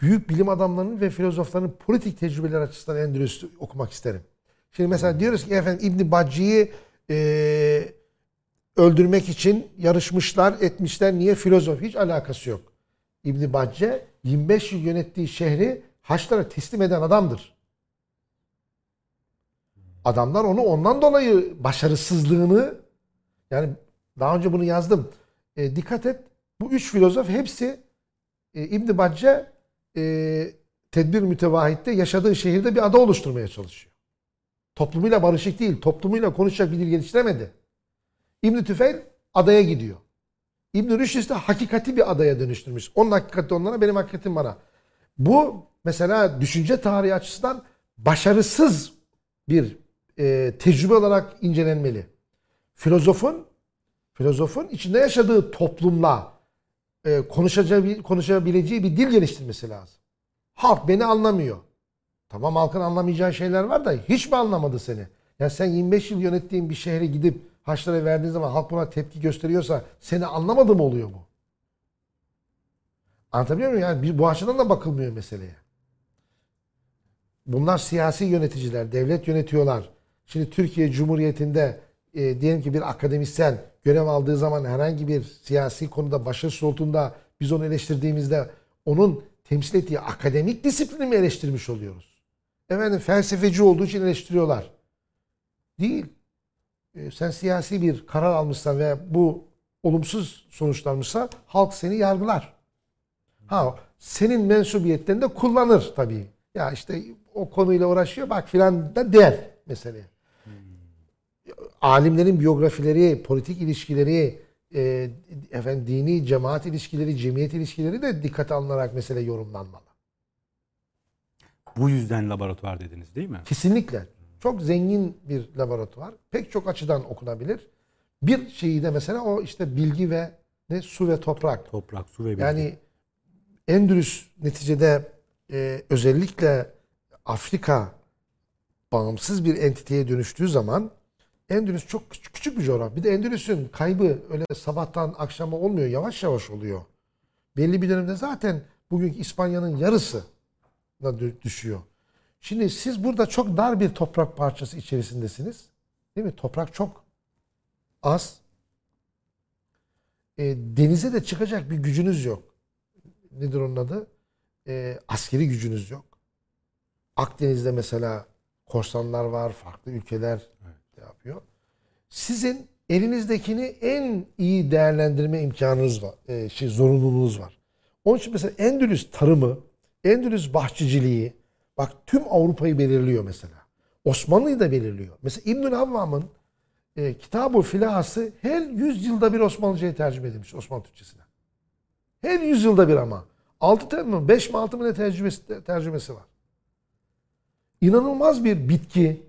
büyük bilim adamlarının ve filozofların politik tecrübeler açısından endüstri okumak isterim. Şimdi mesela diyoruz ki efendim İbn Bacci'yi e, öldürmek için yarışmışlar, etmişler. Niye? Filozof. Hiç alakası yok. İbn Bacce 25 yıl yönettiği şehri Haçlara teslim eden adamdır. Adamlar onu ondan dolayı başarısızlığını yani daha önce bunu yazdım. E, dikkat et. Bu üç filozof hepsi e, İbn Bacce e, tedbir mütevahitte yaşadığı şehirde bir ada oluşturmaya çalışıyor. Toplumuyla barışık değil, toplumuyla konuşacak bir dil geliştiremedi. İbn Tüfeil adaya gidiyor. İbn Rüşd ise hakikati bir adaya dönüştürmüş. Onun hakikati onlara, benim hakikatim bana. Bu mesela düşünce tarihi açısından başarısız bir e, tecrübe olarak incelenmeli. Filozofun filozofun içinde yaşadığı toplumla e, konuşacağı, konuşabileceği bir dil geliştirmesi lazım. Halk beni anlamıyor. Tamam halkın anlamayacağı şeyler var da hiç mi anlamadı seni? Ya sen 25 yıl yönettiğin bir şehre gidip haçlara verdiğin zaman halk buna tepki gösteriyorsa seni anlamadı mı oluyor bu? Anlatabiliyor muyum? Yani bu açıdan da bakılmıyor meseleye. Bunlar siyasi yöneticiler, devlet yönetiyorlar. Şimdi Türkiye Cumhuriyeti'nde e, diyelim ki bir akademisyen görev aldığı zaman herhangi bir siyasi konuda başarısız olduğunda biz onu eleştirdiğimizde onun temsil ettiği akademik disiplini mi eleştirmiş oluyoruz? Efendim felsefeci olduğu için eleştiriyorlar. Değil. E, sen siyasi bir karar almışsan ve bu olumsuz sonuçlanmışsa halk seni yargılar. Ha senin mensubiyetlerini de kullanır tabii. Ya işte o konuyla uğraşıyor bak filan da der meseleye. Alimlerin biyografileri, politik ilişkileri, e, efendim dini cemaat ilişkileri, cemiyet ilişkileri de dikkate alınarak mesele yorumlanmalı. Bu yüzden laboratuvar dediniz değil mi? Kesinlikle. Çok zengin bir laboratuvar. Pek çok açıdan okunabilir. Bir şeyi de mesela o işte bilgi ve ne su ve toprak. Toprak, su ve bilgi. Yani Endülüs neticede e, özellikle Afrika bağımsız bir entiteye dönüştüğü zaman Endülüs çok küçük, küçük bir coğrafya. Bir de Endülüs'ün kaybı öyle sabahtan akşama olmuyor. Yavaş yavaş oluyor. Belli bir dönemde zaten bugünkü İspanya'nın yarısı düşüyor. Şimdi siz burada çok dar bir toprak parçası içerisindesiniz. Değil mi? Toprak çok az. E, denize de çıkacak bir gücünüz yok. Nedir onun adı? E, askeri gücünüz yok. Akdeniz'de mesela korsanlar var, farklı ülkeler evet. yapıyor. Sizin elinizdekini en iyi değerlendirme imkanınız var, e, şey zorunluluğunuz var. Onun için mesela Endülüs tarımı, Endülüs bahçeciliği, bak tüm Avrupa'yı belirliyor mesela. Osmanlı'yı da belirliyor. Mesela İbnül Havvam'ın e, Kitab-ı Filahası her yüzyılda bir Osmanlıca'ya tercüme edilmiş Osmanlı Türkçesine. Her yüzyılda bir ama. 6 tane mi 5 mi 6 mı ne tercümesi, tercümesi var. İnanılmaz bir bitki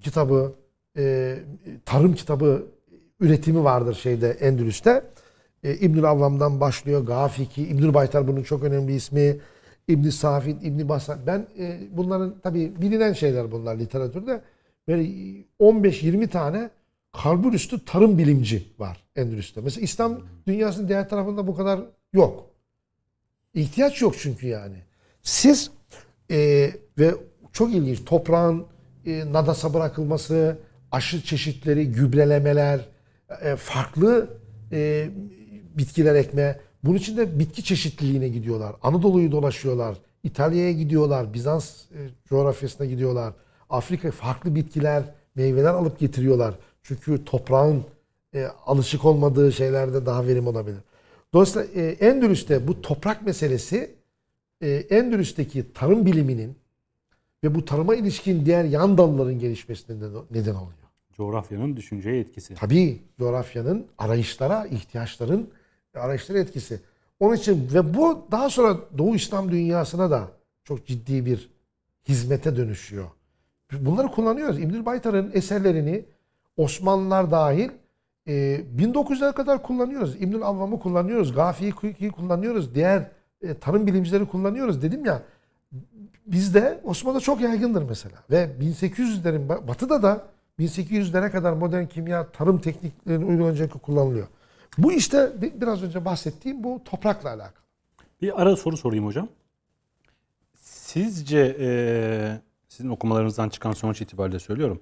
kitabı, e, tarım kitabı üretimi vardır şeyde Endülüs'te. E, İbnül Avvam'dan başlıyor. Gafiki, İbnül Baytar bunun çok önemli ismi. İbn Safid, İbn Basan. Ben e, bunların tabii bilinen şeyler bunlar literatürde. Böyle 15-20 tane karbon üstü tarım bilimci var Endülüs'te. Mesela İslam dünyasının diğer tarafında bu kadar yok. İhtiyaç yok çünkü yani. Siz e, ve çok ilginç toprağın e, nadasa bırakılması, aşı çeşitleri, gübrelemeler, e, farklı e, bitkiler ekme. Bunun için de bitki çeşitliliğine gidiyorlar. Anadolu'yu dolaşıyorlar. İtalya'ya gidiyorlar. Bizans e, coğrafyasına gidiyorlar. Afrika farklı bitkiler, meyveler alıp getiriyorlar. Çünkü toprağın e, alışık olmadığı şeylerde daha verim olabilir. Dolayısıyla e, Endülüs'te bu toprak meselesi e, Endülüs'teki tarım biliminin ve bu tarıma ilişkin diğer yan dalların gelişmesine neden oluyor. Coğrafyanın düşünceye etkisi. Tabii coğrafyanın arayışlara, ihtiyaçların arayışlara etkisi. Onun için ve bu daha sonra Doğu İslam dünyasına da çok ciddi bir hizmete dönüşüyor. Bunları kullanıyoruz. İbnül Baytar'ın eserlerini Osmanlılar dahil e, 1900'lere kadar kullanıyoruz. İbnül Avvam'ı kullanıyoruz. Gafi'yi kullanıyoruz. Diğer e, tarım bilimcileri kullanıyoruz. Dedim ya bizde Osmanlı'da çok yaygındır mesela. Ve 1800'lerin batıda da 1800'lere kadar modern kimya tarım tekniklerinin uygulanacak kullanılıyor. Bu işte biraz önce bahsettiğim bu toprakla alakalı. Bir ara soru sorayım hocam. Sizce e, sizin okumalarınızdan çıkan sonuç itibariyle söylüyorum.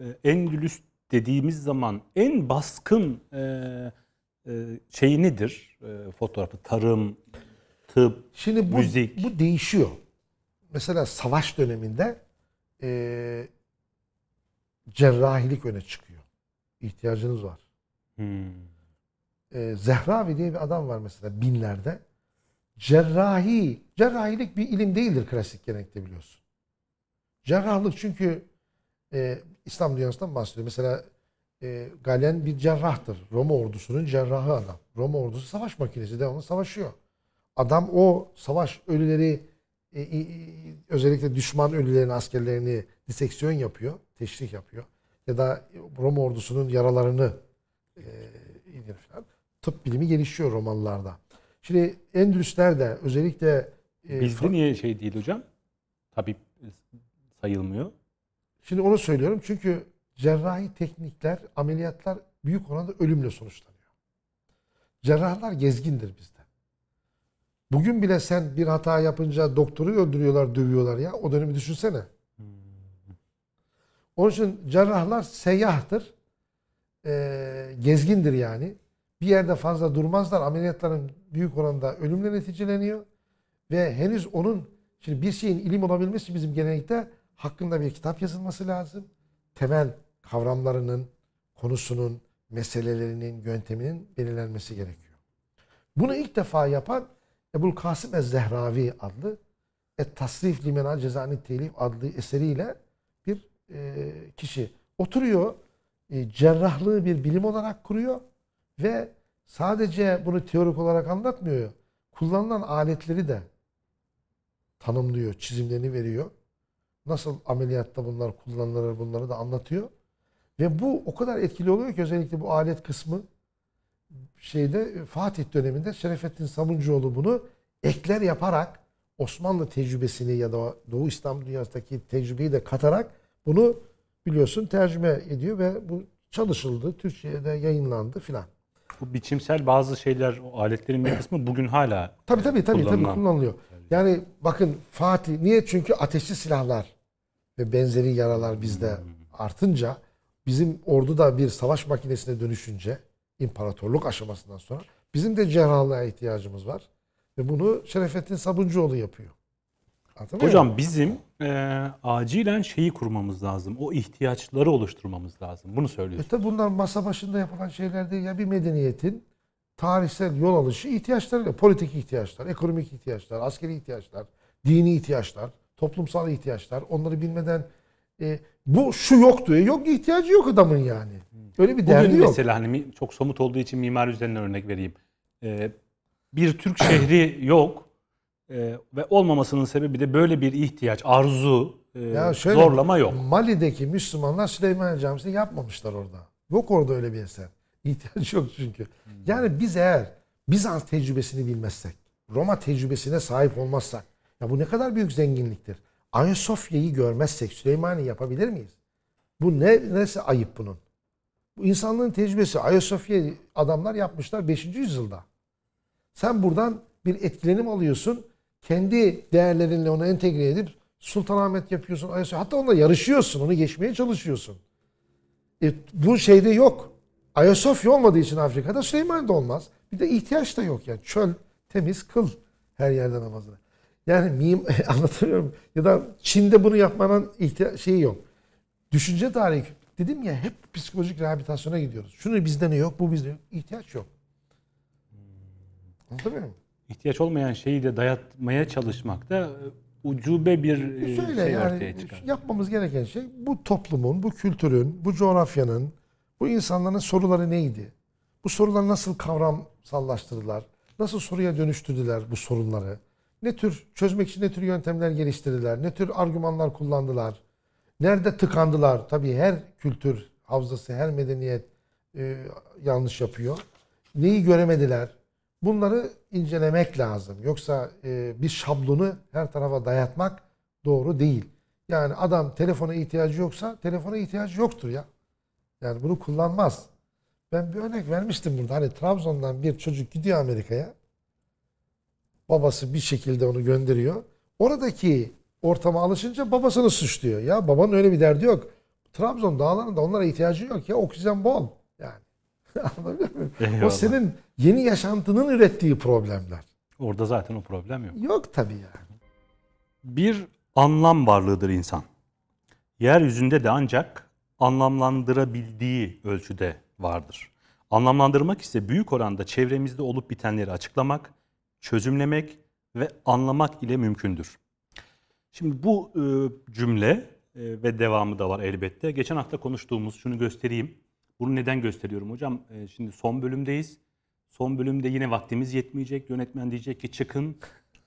E, Endülüs dediğimiz zaman en baskın e, e, şeyi nedir? E, fotoğrafı, tarım, tıp, Şimdi bu, müzik. Bu değişiyor. Mesela savaş döneminde e, cerrahilik öne çıkıyor. İhtiyacınız var. Hmm. E, Zehravi diye bir adam var mesela binlerde. Cerrahi, cerrahilik bir ilim değildir klasik gelenekte biliyorsun. Cerrahlık çünkü e, İslam dünyasından bahsediyor. Mesela e, Galen bir cerrahtır. Roma ordusunun cerrahı adam. Roma ordusu savaş makinesi devamlı savaşıyor. Adam o savaş ölüleri e, e, özellikle düşman ölülerin askerlerini diseksiyon yapıyor, teşrih yapıyor. Ya da Roma ordusunun yaralarını e, falan. Tıp bilimi gelişiyor Romalılarda. Şimdi Endülüsler özellikle e, Bizde niye şey değil hocam? Tabip sayılmıyor. Şimdi onu söylüyorum çünkü cerrahi teknikler, ameliyatlar büyük oranda ölümle sonuçlanıyor. Cerrahlar gezgindir bizde. Bugün bile sen bir hata yapınca doktoru öldürüyorlar, dövüyorlar ya. O dönemi düşünsene. Onun için cerrahlar seyyahtır. E, gezgindir yani. Bir yerde fazla durmazlar. Ameliyatların büyük oranda ölümle neticeleniyor. Ve henüz onun, şimdi bir şeyin ilim olabilmesi bizim gelenekte hakkında bir kitap yazılması lazım. Temel kavramlarının, konusunun, meselelerinin, yönteminin belirlenmesi gerekiyor. Bunu ilk defa yapan Ebul Kasım Ez-Zehravi adlı Et Tasrif Limenal Cezani Telif adlı eseriyle bir e, kişi oturuyor. E, cerrahlığı bir bilim olarak kuruyor ve sadece bunu teorik olarak anlatmıyor. Kullanılan aletleri de tanımlıyor, çizimlerini veriyor. Nasıl ameliyatta bunlar kullanılır bunları da anlatıyor. Ve bu o kadar etkili oluyor ki özellikle bu alet kısmı şeyde Fatih döneminde Şerefettin Sabuncuoğlu bunu ekler yaparak Osmanlı tecrübesini ya da Doğu İslam dünyasındaki tecrübeyi de katarak bunu biliyorsun tercüme ediyor ve bu çalışıldı, Türkçe'de yayınlandı filan. Bu biçimsel bazı şeyler, o aletlerin bir kısmı bugün hala Tabii tabii tabii, tabii Kullanılan. kullanılıyor. Yani bakın Fatih niye? Çünkü ateşli silahlar ve benzeri yaralar bizde artınca bizim ordu da bir savaş makinesine dönüşünce imparatorluk aşamasından sonra bizim de cerrahlığa ihtiyacımız var. Ve bunu Şerefettin Sabuncuoğlu yapıyor. Anladın? Hocam bizim e, acilen şeyi kurmamız lazım. O ihtiyaçları oluşturmamız lazım. Bunu E söylüyorsun. tabi bunlar masa başında yapılan şeyler değil ya bir medeniyetin tarihsel yol alışı ihtiyaçları, politik ihtiyaçlar, ekonomik ihtiyaçlar, askeri ihtiyaçlar, dini ihtiyaçlar, toplumsal ihtiyaçlar. Onları bilmeden e, bu şu yok diyor. Yok ihtiyacı yok adamın yani. Öyle bir derdi Bugün yok. mesela hani mi- çok somut olduğu için mimari üzerinden örnek vereyim. E, bir Türk şehri yok E, ve olmamasının sebebi de böyle bir ihtiyaç, arzu, e, Ya şöyle, zorlama yok. Mali'deki Müslümanlar Süleyman Camisi'ni yapmamışlar orada. Yok orada öyle bir eser. İhtiyaç yok çünkü. Yani biz eğer Bizans tecrübesini bilmezsek, Roma tecrübesine sahip olmazsak, ya bu ne kadar büyük zenginliktir. Ayasofya'yı görmezsek Süleymaniye yapabilir miyiz? Bu ne neresi ayıp bunun? Bu insanlığın tecrübesi. Ayasofya'yı adamlar yapmışlar 5. yüzyılda. Sen buradan bir etkilenim alıyorsun. Kendi değerlerinle onu entegre edip Sultanahmet yapıyorsun. Ayasofya. Hatta onunla yarışıyorsun. Onu geçmeye çalışıyorsun. E, bu şeyde yok. Ayasofya olmadığı için Afrika'da Süleymaniye'de olmaz. Bir de ihtiyaç da yok yani. Çöl temiz kıl her yerde namazını. Yani mim anlatamıyorum. Ya da Çin'de bunu yapmanın şeyi yok. Düşünce tarihi dedim ya hep psikolojik rehabilitasyona gidiyoruz. Şunu bizde ne yok, bu bizde yok. İhtiyaç yok. Anlatabiliyor muyum? İhtiyaç olmayan şeyi de dayatmaya çalışmak da e, ucube bir e, Şöyle şey yani ortaya çıkar. yapmamız gereken şey bu toplumun, bu kültürün, bu coğrafyanın, bu insanların soruları neydi? Bu soruları nasıl kavramsallaştırdılar? Nasıl soruya dönüştürdüler bu sorunları? Ne tür çözmek için ne tür yöntemler geliştirdiler? Ne tür argümanlar kullandılar? Nerede tıkandılar? Tabii her kültür havzası, her medeniyet e, yanlış yapıyor. Neyi göremediler? Bunları incelemek lazım. Yoksa e, bir şablonu her tarafa dayatmak doğru değil. Yani adam telefona ihtiyacı yoksa telefona ihtiyacı yoktur ya. Yani bunu kullanmaz. Ben bir örnek vermiştim burada. Hani Trabzon'dan bir çocuk gidiyor Amerika'ya. Babası bir şekilde onu gönderiyor. Oradaki ortama alışınca babasını suçluyor. Ya babanın öyle bir derdi yok. Trabzon dağlarında onlara ihtiyacı yok ya. Oksijen bol. O senin yeni yaşantının ürettiği problemler. Orada zaten o problem yok. Yok tabii yani. Bir anlam varlığıdır insan. Yeryüzünde de ancak anlamlandırabildiği ölçüde vardır. Anlamlandırmak ise büyük oranda çevremizde olup bitenleri açıklamak, çözümlemek ve anlamak ile mümkündür. Şimdi bu e, cümle e, ve devamı da var elbette. Geçen hafta konuştuğumuz şunu göstereyim. Bunu neden gösteriyorum hocam? E, şimdi son bölümdeyiz. Son bölümde yine vaktimiz yetmeyecek. Yönetmen diyecek ki çıkın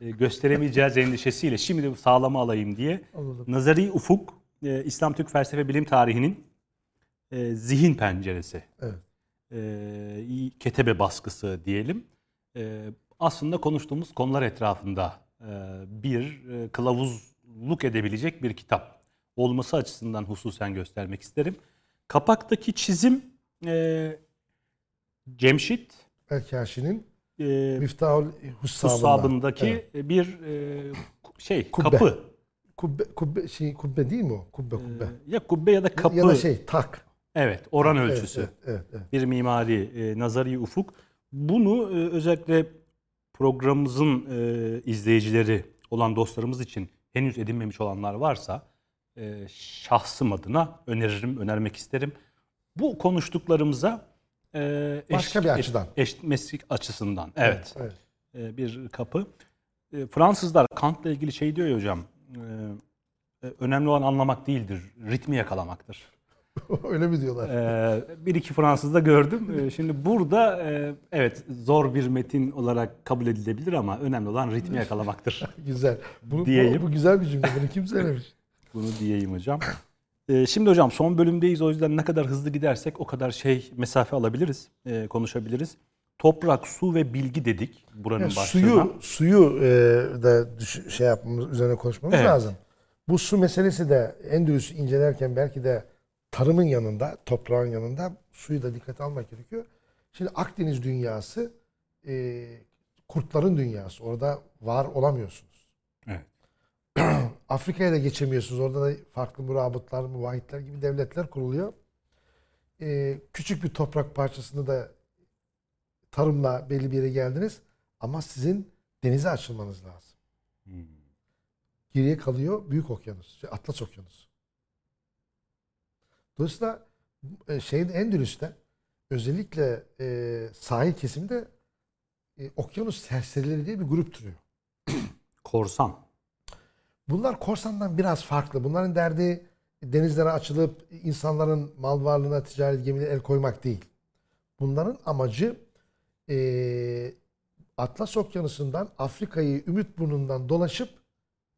e, gösteremeyeceğiz endişesiyle. Şimdi de sağlama alayım diye. Anladım. Nazari Ufuk, e, İslam Türk Felsefe Bilim Tarihi'nin e, zihin penceresi. Evet. E, ketebe baskısı diyelim. E, aslında konuştuğumuz konular etrafında e, bir e, kılavuzluk edebilecek bir kitap olması açısından hususen göstermek isterim. Kapaktaki çizim e, Cemşit Erkaşi'nin e, Miftahul Hussabında. Husabındaki Evet. bir e, şey Kubbe. kapı. Kubbe, kubbe, şey, kubbe değil mi o? Kubbe kubbe. E, ya kubbe ya da kapı. Ya da şey tak. Evet, oran Evet, ölçüsü. Evet, evet, evet. Bir mimari, e, nazari ufuk. Bunu e, özellikle programımızın e, izleyicileri olan dostlarımız için henüz edinmemiş olanlar varsa e, şahsım adına öneririm, önermek isterim. Bu konuştuklarımıza e, Başka bir açıdan. Eş, meslek açısından. Evet. evet. E, bir kapı. E, Fransızlar Kant'la ilgili şey diyor ya hocam. e, e, önemli olan anlamak değildir, ritmi yakalamaktır. Öyle mi diyorlar? E, bir iki Fransız da gördüm. E, şimdi burada e, evet zor bir metin olarak kabul edilebilir ama önemli olan ritmi yakalamaktır. güzel. Bu, diyeyim. Bu, bu güzel bir cümle. Bunu kim söylemiş? Bunu diyeyim hocam. E, şimdi hocam son bölümdeyiz o yüzden ne kadar hızlı gidersek o kadar şey mesafe alabiliriz, e, konuşabiliriz. Toprak, su ve bilgi dedik buranın Yani başlığına. suyu suyu e, da düş- şey yapmamız üzerine konuşmamız Evet. lazım. Bu su meselesi de Endülüs'ü incelerken belki de tarımın yanında, toprağın yanında suyu da dikkate almak gerekiyor. Şimdi Akdeniz dünyası e, kurtların dünyası. Orada var olamıyorsunuz. Afrika'ya da geçemiyorsunuz. Orada da farklı murabıtlar, muvahitler gibi devletler kuruluyor. Ee, küçük bir toprak parçasında da tarımla belli bir yere geldiniz. Ama sizin denize açılmanız lazım. Hmm. Geriye kalıyor Büyük Okyanus, şey, Atlas Okyanusu. Dolayısıyla e, şeyin Endülüs'te özellikle e, sahil kesimde e, okyanus serserileri diye bir grup türüyor. Korsan. Bunlar korsandan biraz farklı. Bunların derdi denizlere açılıp insanların mal varlığına ticaret gemilerine el koymak değil. Bunların amacı eee, Atlas Okyanusu'ndan Afrika'yı Ümitburnu'ndan dolaşıp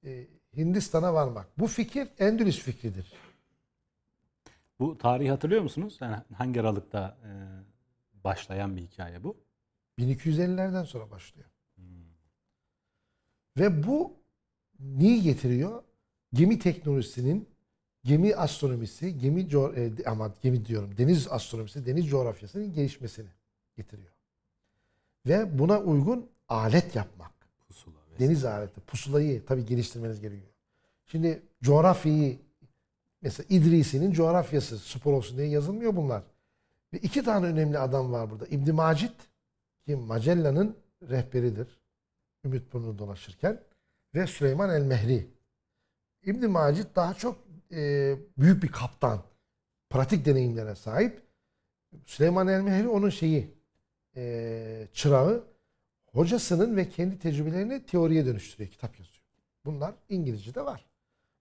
eee, Hindistan'a varmak. Bu fikir Endülüs fikridir. Bu tarihi hatırlıyor musunuz? Yani hangi aralıkta e, başlayan bir hikaye bu? 1250'lerden sonra başlıyor. Ve bu neyi getiriyor? Gemi teknolojisinin, gemi astronomisi, gemi e, ama gemi diyorum, deniz astronomisi, deniz coğrafyasının gelişmesini getiriyor. Ve buna uygun alet yapmak. Pusula. Deniz aleti, pusulayı tabii geliştirmeniz gerekiyor. Şimdi coğrafyayı mesela İdrisi'nin coğrafyası spor olsun diye yazılmıyor bunlar. Ve iki tane önemli adam var burada. İbn Macit ki Magellan'ın rehberidir. Ümitburnu dolaşırken ve Süleyman el Mehri. İbn Macit daha çok e, büyük bir kaptan. Pratik deneyimlere sahip. Süleyman el Mehri onun şeyi e, çırağı hocasının ve kendi tecrübelerini teoriye dönüştürüyor. Kitap yazıyor. Bunlar İngilizce'de var.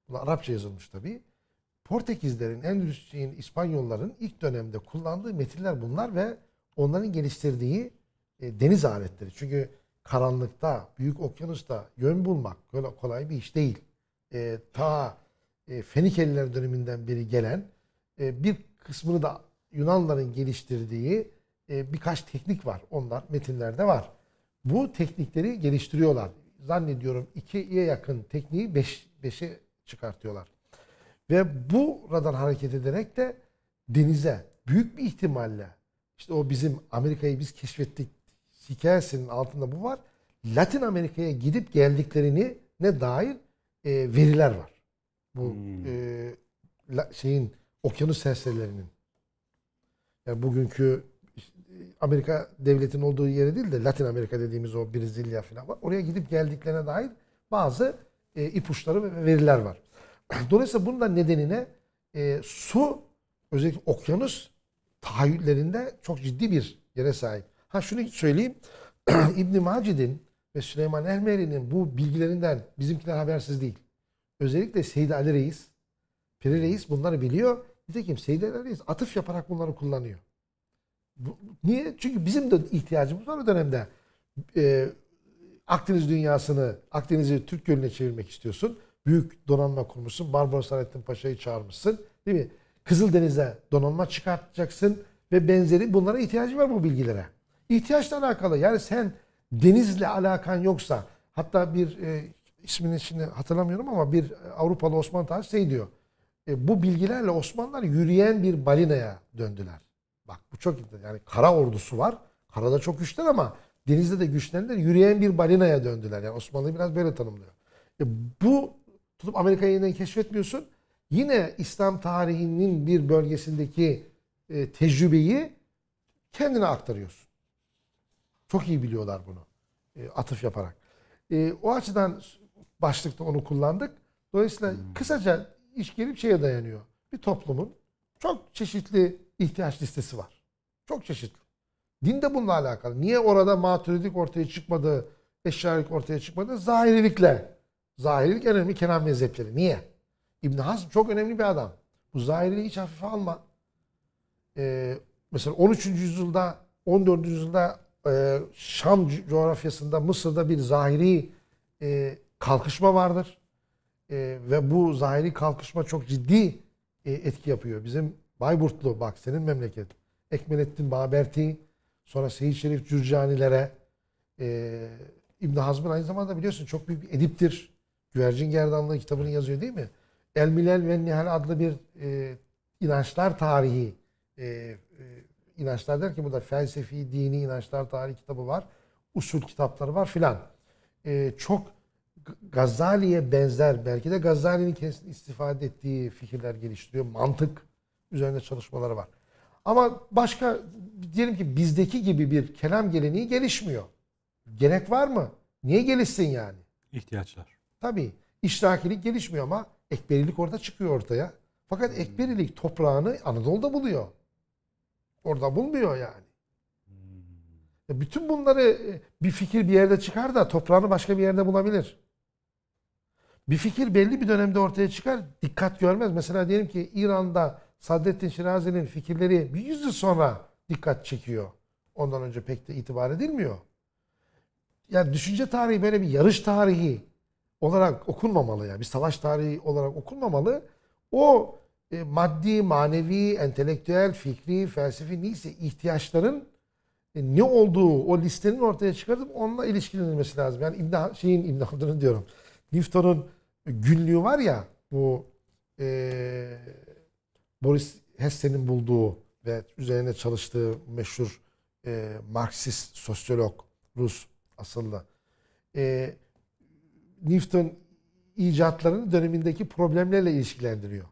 Bunlar Arapça yazılmış tabii. Portekizlerin, Endülüsçiğin, İspanyolların ilk dönemde kullandığı metinler bunlar ve onların geliştirdiği e, deniz aletleri. Çünkü karanlıkta, büyük okyanusta yön bulmak kolay bir iş değil. E, ta e, Fenikeliler döneminden beri gelen e, bir kısmını da Yunanların geliştirdiği e, birkaç teknik var. Onlar metinlerde var. Bu teknikleri geliştiriyorlar. Zannediyorum ikiye yakın tekniği beş, beşe çıkartıyorlar. Ve buradan hareket ederek de denize büyük bir ihtimalle işte o bizim Amerika'yı biz keşfettik hikayesinin altında bu var. Latin Amerika'ya gidip geldiklerini ne dair e, veriler var. Bu Hmm. e, la- şeyin okyanus serserilerinin. Yani bugünkü işte, Amerika devletinin olduğu yere değil de Latin Amerika dediğimiz o Brezilya falan var. Oraya gidip geldiklerine dair bazı e, ipuçları ve veriler var. Dolayısıyla bunun da nedenine e, su özellikle okyanus tahayyüllerinde çok ciddi bir yere sahip. Ha şunu söyleyeyim. İbn Macid'in ve Süleyman Elmeri'nin bu bilgilerinden bizimkiler habersiz değil. Özellikle Seyyid Ali Reis, Piri Reis bunları biliyor. Nitekim Seyyid Ali Reis atıf yaparak bunları kullanıyor. Bu- niye? Çünkü bizim de ihtiyacımız var o dönemde. Ee, Akdeniz dünyasını, Akdeniz'i Türk Gölü'ne çevirmek istiyorsun. Büyük donanma kurmuşsun. Barbaros Hayrettin Paşa'yı çağırmışsın. Değil mi? Kızıldeniz'e donanma çıkartacaksın ve benzeri bunlara ihtiyacı var bu bilgilere. İhtiyaçla alakalı. Yani sen denizle alakan yoksa hatta bir e, ismini şimdi hatırlamıyorum ama bir Avrupalı Osmanlı tarihçisi şey diyor. E, bu bilgilerle Osmanlılar yürüyen bir balinaya döndüler. Bak bu çok. Yani kara ordusu var. Karada çok güçler ama denizde de güçlendiler. Yürüyen bir balinaya döndüler. Yani Osmanlı biraz böyle tanımlıyor. E, bu tutup Amerika'yı yeniden keşfetmiyorsun. Yine İslam tarihinin bir bölgesindeki e, tecrübeyi kendine aktarıyorsun. Çok iyi biliyorlar bunu. E, atıf yaparak. E, o açıdan başlıkta onu kullandık. Dolayısıyla kısaca iş gelip şeye dayanıyor. Bir toplumun çok çeşitli ihtiyaç listesi var. Çok çeşitli. Din de bununla alakalı. Niye orada maturidik ortaya çıkmadı? eşyalık ortaya çıkmadı. Zahirilikle. Zahirilik en önemli kelam mezhepleri. Niye? İbn Hazm çok önemli bir adam. Bu zahiriliği hiç hafife alma. Ee, mesela 13. yüzyılda 14. yüzyılda e, Şam co- coğrafyasında Mısır'da bir zahiri e, kalkışma vardır. E, ve bu zahiri kalkışma çok ciddi e, etki yapıyor. Bizim Bayburtlu bak senin memleket. Ekmelettin Baberti sonra Seyit Şerif Cürcanilere İbn Hazm'ın aynı zamanda biliyorsun çok büyük bir ediptir. Güvercin Gerdanlığı kitabını yazıyor değil mi? El Milal ve Nihal adlı bir inançlar tarihi inançlar derken burada felsefi, dini inançlar tarihi kitabı var. Usul kitapları var filan. E, çok Gazali'ye benzer belki de Gazali'nin kendisinin istifade ettiği fikirler geliştiriyor. Mantık üzerinde çalışmaları var. Ama başka diyelim ki bizdeki gibi bir kelam geleneği gelişmiyor. Gerek var mı? Niye gelişsin yani? İhtiyaçlar. Tabii işrakilik gelişmiyor ama ekberilik orada çıkıyor ortaya. Fakat ekberilik toprağını Anadolu'da buluyor. Orada bulmuyor yani. E, Bütün bunları e, bir fikir bir yerde çıkar da toprağını başka bir yerde bulabilir. Bir fikir belli bir dönemde ortaya çıkar, dikkat görmez. Mesela diyelim ki İran'da Sadrettin Şirazi'nin fikirleri bir yüzyıl sonra dikkat çekiyor. Ondan önce pek de itibar edilmiyor. Yani düşünce tarihi böyle bir yarış tarihi olarak okunmamalı yani bir savaş tarihi olarak okunmamalı. O e, maddi, manevi, entelektüel, fikri, felsefi neyse ihtiyaçların e, ne olduğu o listenin ortaya çıkartıp onunla ilişkilenilmesi lazım. Yani İbn şeyin İbn Haldun'un diyorum. Newton'un günlüğü var ya bu e, Boris Hesse'nin bulduğu ve üzerine çalıştığı meşhur e, Marksist sosyolog Rus asıllı. E, Newton icatlarını dönemindeki problemlerle ilişkilendiriyor.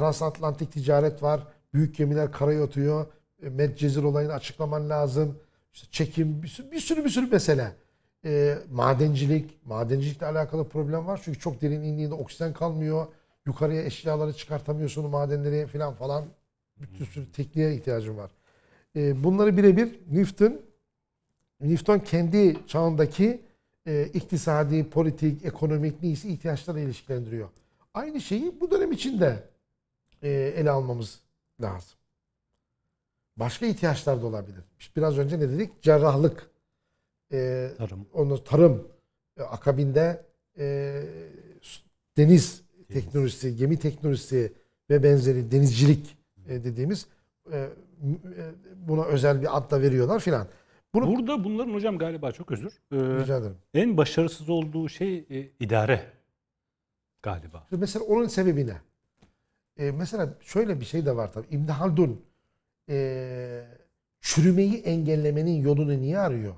Transatlantik ticaret var. Büyük gemiler karaya otuyor. E, Medcezir olayını açıklaman lazım. İşte çekim bir sürü bir sürü, bir sürü mesele. E, madencilik, madencilikle alakalı problem var. Çünkü çok derin indiğinde oksijen kalmıyor. Yukarıya eşyaları çıkartamıyorsun madenleri falan falan. Bir sürü tekniğe ihtiyacın var. E, bunları birebir Newton Newton kendi çağındaki e, iktisadi, politik, ekonomik neyse ihtiyaçlarla ilişkilendiriyor. Aynı şeyi bu dönem içinde ele almamız lazım. Başka ihtiyaçlar da olabilir. İşte biraz önce ne dedik? Cerrahlık, e, Tarım. onu tarım, e, akabinde e, deniz teknolojisi, gemi teknolojisi ve benzeri denizcilik e, dediğimiz e, e, buna özel bir ad da veriyorlar filan. Bunu Burada bunların hocam galiba çok özür. e, rica ederim. en başarısız olduğu şey e, idare galiba. Mesela onun sebebi ne? Ee, mesela şöyle bir şey de var tabii. İbn Haldun ee, çürümeyi engellemenin yolunu niye arıyor?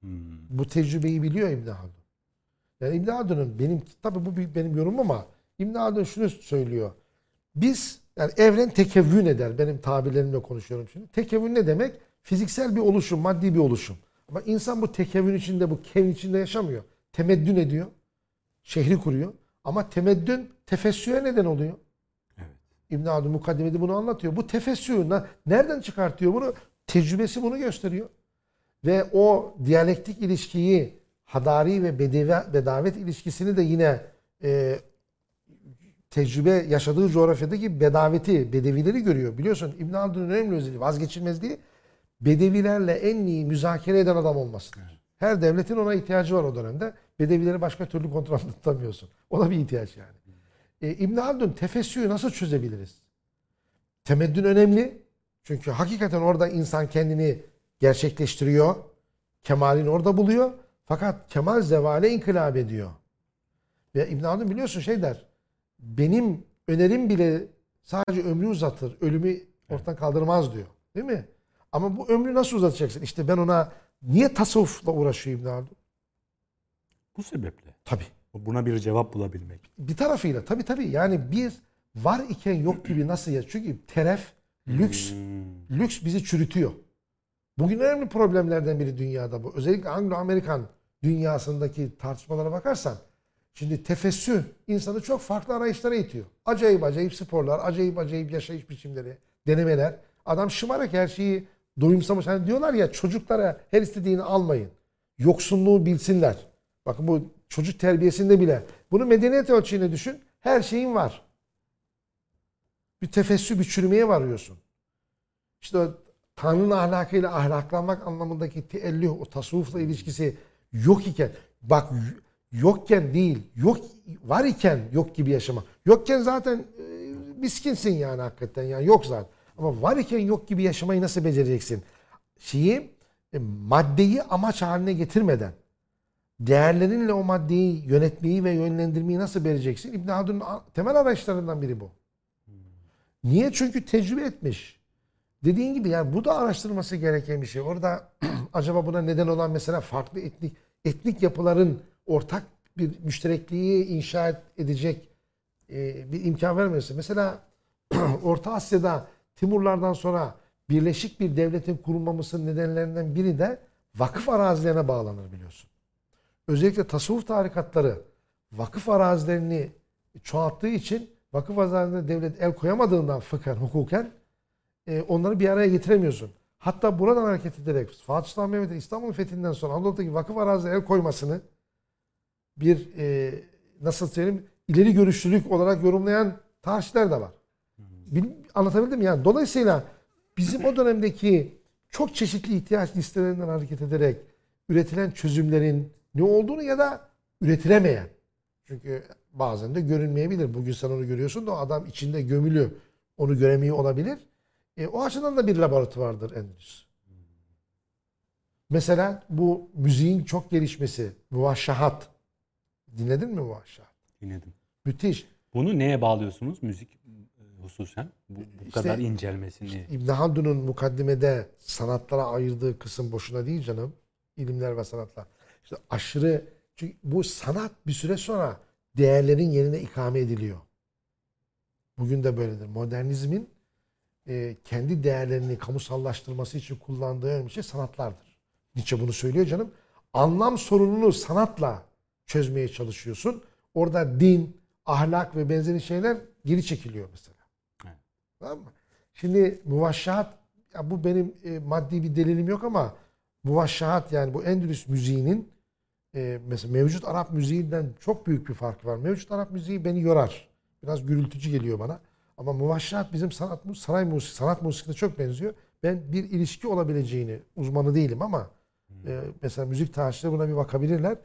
Hmm. Bu tecrübeyi biliyor İbn Haldun. Yani İbn Haldun'un benim tabii bu benim yorumum ama İbn Haldun şunu söylüyor. Biz yani evren tekevvün eder. Benim tabirlerimle konuşuyorum şimdi. Tekevvün ne demek? Fiziksel bir oluşum, maddi bir oluşum. Ama insan bu tekevvün içinde, bu kevn içinde yaşamıyor. Temeddün ediyor. Şehri kuruyor. Ama temeddün tefessüye neden oluyor. Evet. İbn Haldun mukaddimede bunu anlatıyor. Bu tefessü na- nereden çıkartıyor bunu? Tecrübesi bunu gösteriyor. Ve o diyalektik ilişkiyi hadari ve bedevi, bedavet ilişkisini de yine e, tecrübe yaşadığı coğrafyadaki bedaveti, bedevileri görüyor. Biliyorsun İbn Haldun'un önemli özelliği, vazgeçilmezliği bedevilerle en iyi müzakere eden adam olmasıdır. Her devletin ona ihtiyacı var o dönemde. Bedevileri başka türlü kontrol tutamıyorsun. O da bir ihtiyaç yani. E, İbn Haldun tefessüyü nasıl çözebiliriz? Temeddün önemli. Çünkü hakikaten orada insan kendini gerçekleştiriyor. Kemalini orada buluyor. Fakat kemal zevale inkılap ediyor. Ve İbn Haldun biliyorsun şey der. Benim önerim bile sadece ömrü uzatır. Ölümü ortadan kaldırmaz diyor. Değil mi? Ama bu ömrü nasıl uzatacaksın? İşte ben ona niye tasavvufla uğraşıyor İbn Haldun? Bu sebeple. Tabii. Buna bir cevap bulabilmek. Bir tarafıyla tabii tabii yani biz var iken yok gibi nasıl ya? Çünkü teref, lüks, Hmm. lüks bizi çürütüyor. Bugün önemli problemlerden biri dünyada bu. Özellikle Anglo-Amerikan dünyasındaki tartışmalara bakarsan şimdi tefessü insanı çok farklı arayışlara itiyor. Acayip acayip sporlar, acayip acayip yaşayış biçimleri, denemeler. Adam şımarık her şeyi doyumsamış. Hani diyorlar ya çocuklara her istediğini almayın. Yoksunluğu bilsinler. Bakın bu çocuk terbiyesinde bile. Bunu medeniyet ölçeğine düşün. Her şeyin var. Bir tefessü, bir çürümeye varıyorsun. İşte o Tanrı'nın ahlakıyla ahlaklanmak anlamındaki teellüh, o tasavvufla ilişkisi yok iken, bak yokken değil, yok var iken yok gibi yaşama. Yokken zaten e, miskinsin yani hakikaten yani yok zaten. Ama var iken yok gibi yaşamayı nasıl becereceksin? Şeyi e, maddeyi amaç haline getirmeden değerlerinle o maddeyi yönetmeyi ve yönlendirmeyi nasıl vereceksin? İbn Haldun'un temel araçlarından biri bu. Niye? Çünkü tecrübe etmiş. Dediğin gibi yani bu da araştırılması gereken bir şey. Orada acaba buna neden olan mesela farklı etnik etnik yapıların ortak bir müşterekliği inşa edecek e, bir imkan vermesi. Mesela Orta Asya'da Timurlardan sonra birleşik bir devletin kurulmamasının nedenlerinden biri de vakıf arazilerine bağlanır biliyorsun. Özellikle tasavvuf tarikatları vakıf arazilerini çoğalttığı için vakıf arazilerine devlet el koyamadığından fıkhen, hukuken e, onları bir araya getiremiyorsun. Hatta buradan hareket ederek Fatih Sultan Mehmet'in İstanbul fethinden sonra Anadolu'daki vakıf arazilerine el koymasını bir e, nasıl söyleyeyim ileri görüşlülük olarak yorumlayan tarihçiler de var. Bil- Anlatabildim mi? Yani dolayısıyla bizim o dönemdeki çok çeşitli ihtiyaç listelerinden hareket ederek üretilen çözümlerin ne olduğunu ya da üretilemeyen. Çünkü bazen de görünmeyebilir. Bugün sen onu görüyorsun da o adam içinde gömülü. Onu göremiyor olabilir. E, o açıdan da bir laboratuvardır Endülüs. Mesela bu müziğin çok gelişmesi, muvahşahat. Dinledin mi muvahşahat? Dinledim. Müthiş. Bunu neye bağlıyorsunuz müzik e, hususen? Bu, bu İşte- kadar incelmesini. İbn Haldun'un mukaddimede sanatlara ayırdığı kısım boşuna değil canım. İlimler ve sanatlar. İşte aşırı çünkü bu sanat bir süre sonra değerlerin yerine ikame ediliyor. Bugün de böyledir. Modernizmin e, kendi değerlerini kamusallaştırması için kullandığı önemli şey sanatlardır. Nietzsche bunu söylüyor canım. Anlam sorununu sanatla çözmeye çalışıyorsun. Orada din, ahlak ve benzeri şeyler geri çekiliyor mesela. Evet. Tamam mı? Şimdi muvahşahat ya bu benim e, maddi bir delilim yok ama muvahşahat yani bu Endülüs müziğinin e, mesela mevcut Arap müziğinden çok büyük bir farkı var. Mevcut Arap müziği beni yorar. Biraz gürültücü geliyor bana. Ama muvahşahat bizim sanat saray musiki, sanat musikine çok benziyor. Ben bir ilişki olabileceğini uzmanı değilim ama e, mesela müzik tarihçileri buna bir bakabilirler.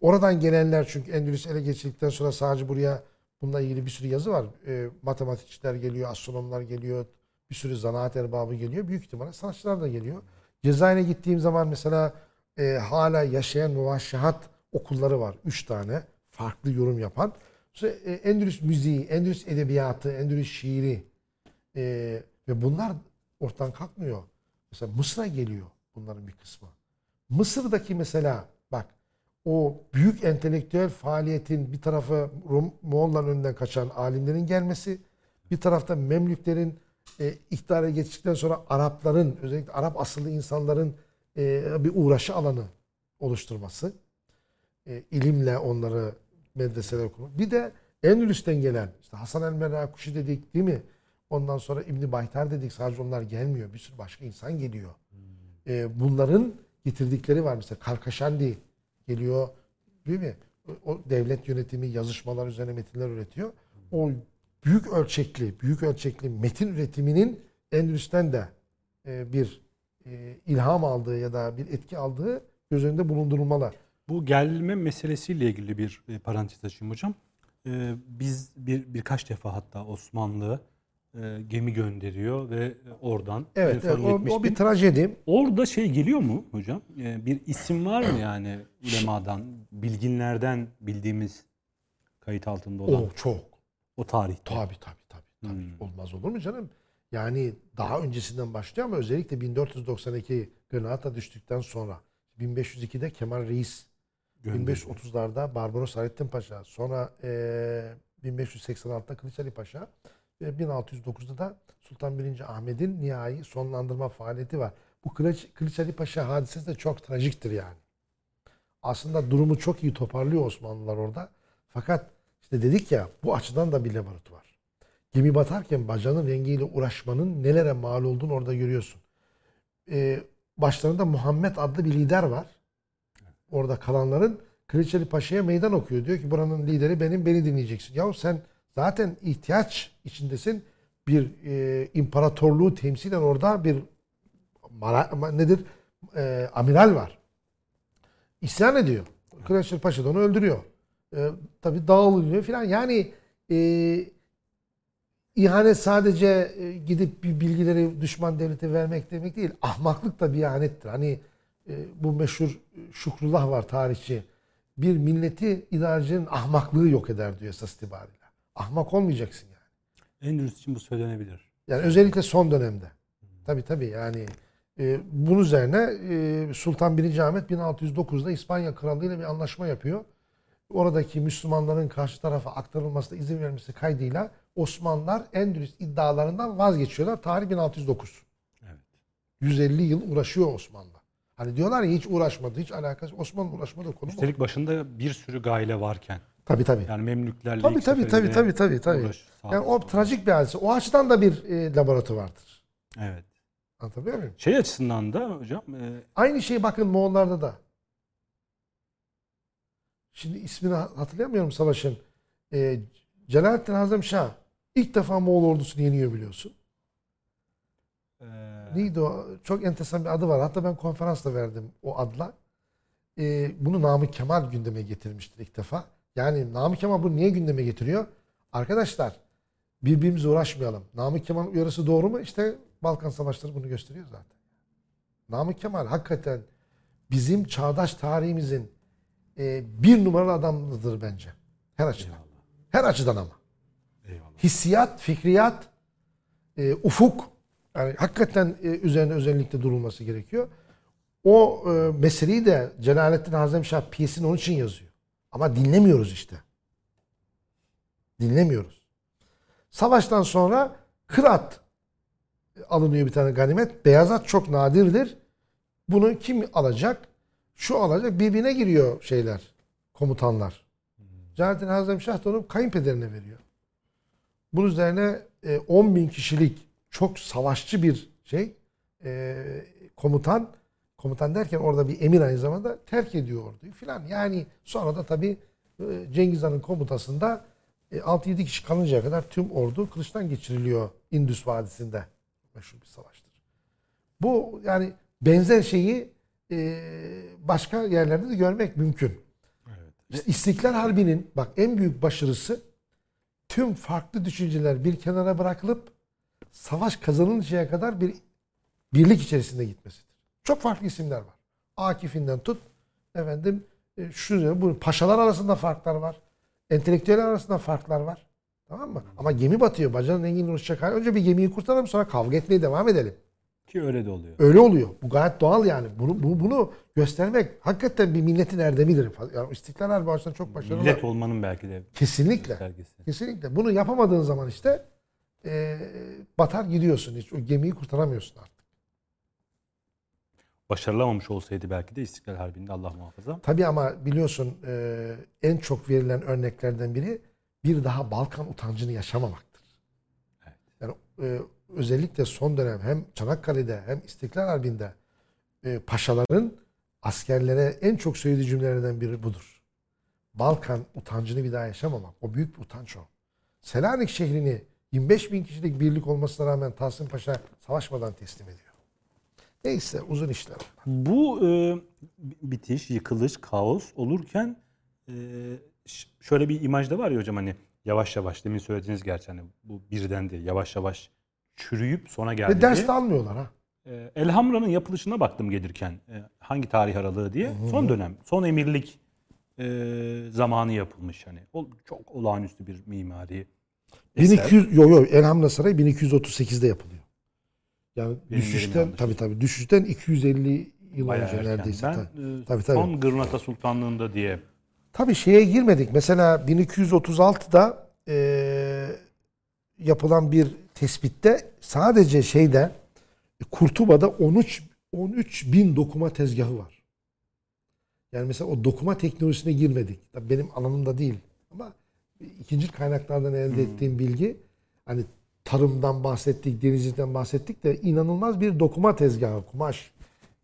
Oradan gelenler çünkü Endülüs ele geçirdikten sonra sadece buraya bununla ilgili bir sürü yazı var. E, matematikçiler geliyor, astronomlar geliyor, bir sürü zanaat erbabı geliyor. Büyük ihtimalle sanatçılar da geliyor. Cezayir'e gittiğim zaman mesela e, hala yaşayan muvahşahat okulları var. Üç tane farklı yorum yapan. Sonra, e, Endülüs müziği, Endülüs edebiyatı, Endülüs şiiri e, ve bunlar ortadan kalkmıyor. Mesela Mısır'a geliyor bunların bir kısmı. Mısır'daki mesela bak o büyük entelektüel faaliyetin bir tarafı Rom, Moğolların önünden kaçan alimlerin gelmesi, bir tarafta Memlüklerin e, iktidara geçtikten sonra Arapların, özellikle Arap asıllı insanların e, bir uğraşı alanı oluşturması. E, ilimle onları medreseler kurmak. Bir de Endülüs'ten gelen, işte Hasan el Merakuşi dedik değil mi? Ondan sonra İbni Baytar dedik. Sadece onlar gelmiyor. Bir sürü başka insan geliyor. E, bunların getirdikleri var. Mesela Karkaşandi geliyor. Değil mi? O, devlet yönetimi yazışmalar üzerine metinler üretiyor. O büyük ölçekli, büyük ölçekli metin üretiminin Endülüs'ten de bir e, ilham aldığı ya da bir etki aldığı göz önünde bulundurulmalı. Bu gelme meselesiyle ilgili bir e, parantez açayım hocam. E, biz bir birkaç defa hatta Osmanlı e, gemi gönderiyor ve oradan Evet, evet o, 70 o bir trajedi. Orada şey geliyor mu hocam? E, bir isim var mı yani ulemadan, bilginlerden bildiğimiz kayıt altında olan O çok. o tarihte? Tabii tabii tabii. tabii. Hmm. Olmaz olur mu canım? Yani daha öncesinden başlıyor ama özellikle 1492 Granada düştükten sonra 1502'de Kemal Reis Gönderiyor. 1530'larda Barbaros Hayrettin Paşa, sonra eee 1586'da Kılıç Ali Paşa ve 1609'da da Sultan 1. Ahmet'in nihai sonlandırma faaliyeti var. Bu Kılıç, Kılıç Ali Paşa hadisesi de çok trajiktir yani. Aslında durumu çok iyi toparlıyor Osmanlılar orada. Fakat işte dedik ya bu açıdan da bir laboratuvar. Gemi batarken bacanın rengiyle uğraşmanın nelere mal olduğunu orada görüyorsun. Ee, başlarında Muhammed adlı bir lider var. orada kalanların Kraliçeli Paşa'ya meydan okuyor. Diyor ki buranın lideri benim, beni dinleyeceksin. Yahu sen zaten ihtiyaç içindesin. Bir e, imparatorluğu temsilen orada bir mara, ma- nedir? E, amiral var. İsyan ediyor. Kraliçeli Paşa da onu öldürüyor. E, tabii dağılıyor filan. Yani e, ihanet sadece e, gidip bir bilgileri düşman devlete vermek demek değil. Ahmaklık da bir ihanettir. Hani e, bu meşhur Şükrullah var tarihçi. Bir milleti idarecinin ahmaklığı yok eder diyor esas itibariyle. Ahmak olmayacaksın yani. Endülüs için bu söylenebilir. Yani özellikle son dönemde. Tabii tabii yani e, bunun üzerine e, Sultan 1. Ahmet 1609'da İspanya Kralığı ile bir anlaşma yapıyor. Oradaki Müslümanların karşı tarafa aktarılmasına izin vermesi kaydıyla Osmanlılar Endülüs iddialarından vazgeçiyorlar. Tarih 1609. Evet. 150 yıl uğraşıyor Osmanlı. Hani diyorlar ya hiç uğraşmadı, hiç alakası. Osmanlı uğraşmadı konu. Üstelik başında bir sürü gayle varken. Tabii tabii. Yani Memlüklerle Tabii tabii tabii tabii tabii tabii. uğraş Yani o trajik bir hadise. O açıdan da bir e, laboratuvardır. Evet. Anlatabiliyor muyum? Şey açısından da hocam e, Aynı şey bakın Moğollarda da. Şimdi ismini hatırlayamıyorum savaşın. Ee, Celalettin Hazım Şah ilk defa Moğol ordusunu yeniyor biliyorsun. e, Neydi o? Çok enteresan bir adı var. Hatta ben konferans da verdim o adla. Ee, bunu Namık Kemal gündeme getirmiştir ilk defa. Yani Namık Kemal bunu niye gündeme getiriyor? Arkadaşlar birbirimize uğraşmayalım. Namık Kemal'in uyarısı doğru mu? İşte Balkan Savaşları bunu gösteriyor zaten. Namık Kemal hakikaten bizim çağdaş tarihimizin e, bir numaralı adamıdır bence. Her açıdan. Her açıdan ama. Eyvallah. Hissiyat, fikriyat, e, ufuk. Yani hakikaten e, üzerine özellikle durulması gerekiyor. O e, meseleyi de Celalettin Hazemşah piyesini onun için yazıyor. Ama dinlemiyoruz işte. Dinlemiyoruz. Savaştan sonra Kırat alınıyor bir tane ganimet. Beyaz at çok nadirdir. Bunu kim alacak? Şu alacak. Birbirine giriyor şeyler. Komutanlar. Celalettin Hazemşah da onu kayınpederine veriyor. Bunun üzerine e, 10 bin kişilik çok savaşçı bir şey e, komutan komutan derken orada bir emir aynı zamanda terk ediyor orduyu filan. Yani sonra da tabii e, Cengiz Han'ın komutasında e, 6-7 kişi kalıncaya kadar tüm ordu kılıçtan geçiriliyor Indus Vadisi'nde. Meşhur bir savaştır. Bu yani benzer şeyi e, başka yerlerde de görmek mümkün. İstiklal Harbi'nin bak en büyük başarısı tüm farklı düşünceler bir kenara bırakılıp savaş kazanılıncaya kadar bir birlik içerisinde gitmesidir. Çok farklı isimler var. Akif'inden tut efendim e, şu bu paşalar arasında farklar var. Entelektüeller arasında farklar var. Tamam mı? Ama gemi batıyor. Bacanın enginle uğraşacak hali. Önce bir gemiyi kurtaralım sonra kavga etmeye devam edelim. Ki öyle de oluyor. Öyle oluyor. Bu gayet doğal yani. Bunu, bu- bunu göstermek hakikaten bir milletin erdemidir. Yani İstiklal Harbi açısından çok başarılı. Millet olmanın belki de Kesinlikle. göstergesi. Kesinlikle. Bunu yapamadığın zaman işte e, batar gidiyorsun. Hiç o gemiyi kurtaramıyorsun artık. Başarılamamış olsaydı belki de İstiklal Harbi'nde Allah muhafaza. Tabii ama biliyorsun e, en çok verilen örneklerden biri bir daha Balkan utancını yaşamamaktır. Evet. Yani e, özellikle son dönem hem Çanakkale'de hem İstiklal Harbi'nde e, paşaların askerlere en çok söylediği cümlelerden biri budur. Balkan utancını bir daha yaşamamak. O büyük bir utanç o. Selanik şehrini 25 bin kişilik birlik olmasına rağmen Tahsin Paşa savaşmadan teslim ediyor. Neyse uzun işler. Bu e, bitiş, yıkılış, kaos olurken e, şöyle bir imaj da var ya hocam hani yavaş yavaş demin söylediğiniz gerçi hani bu birden değil yavaş yavaş çürüyüp sona geldi. Ve ders de almıyorlar ha. E, Elhamra'nın yapılışına baktım gelirken e, hangi tarih aralığı diye. Son dönem, son emirlik e, zamanı yapılmış hani. Çok olağanüstü bir mimari eser. 1200 yo yo Elhamra Sarayı 1238'de yapılıyor. Yani Benim düşüşten tabii tabii düşüşten 250 yıl Bayağı önce erken. neredeyse. Ben tabii. e, Tabii, tabii. son Gırnata Sultanlığında diye Tabii şeye girmedik. Mesela 1236'da eee, yapılan bir tespitte sadece şeyde Kurtuba'da 13 13 bin dokuma tezgahı var. Yani mesela o dokuma teknolojisine girmedik. Tabii benim alanımda değil. Ama ikinci kaynaklardan elde ettiğim bilgi hani tarımdan bahsettik, denizcilikten bahsettik de inanılmaz bir dokuma tezgahı, kumaş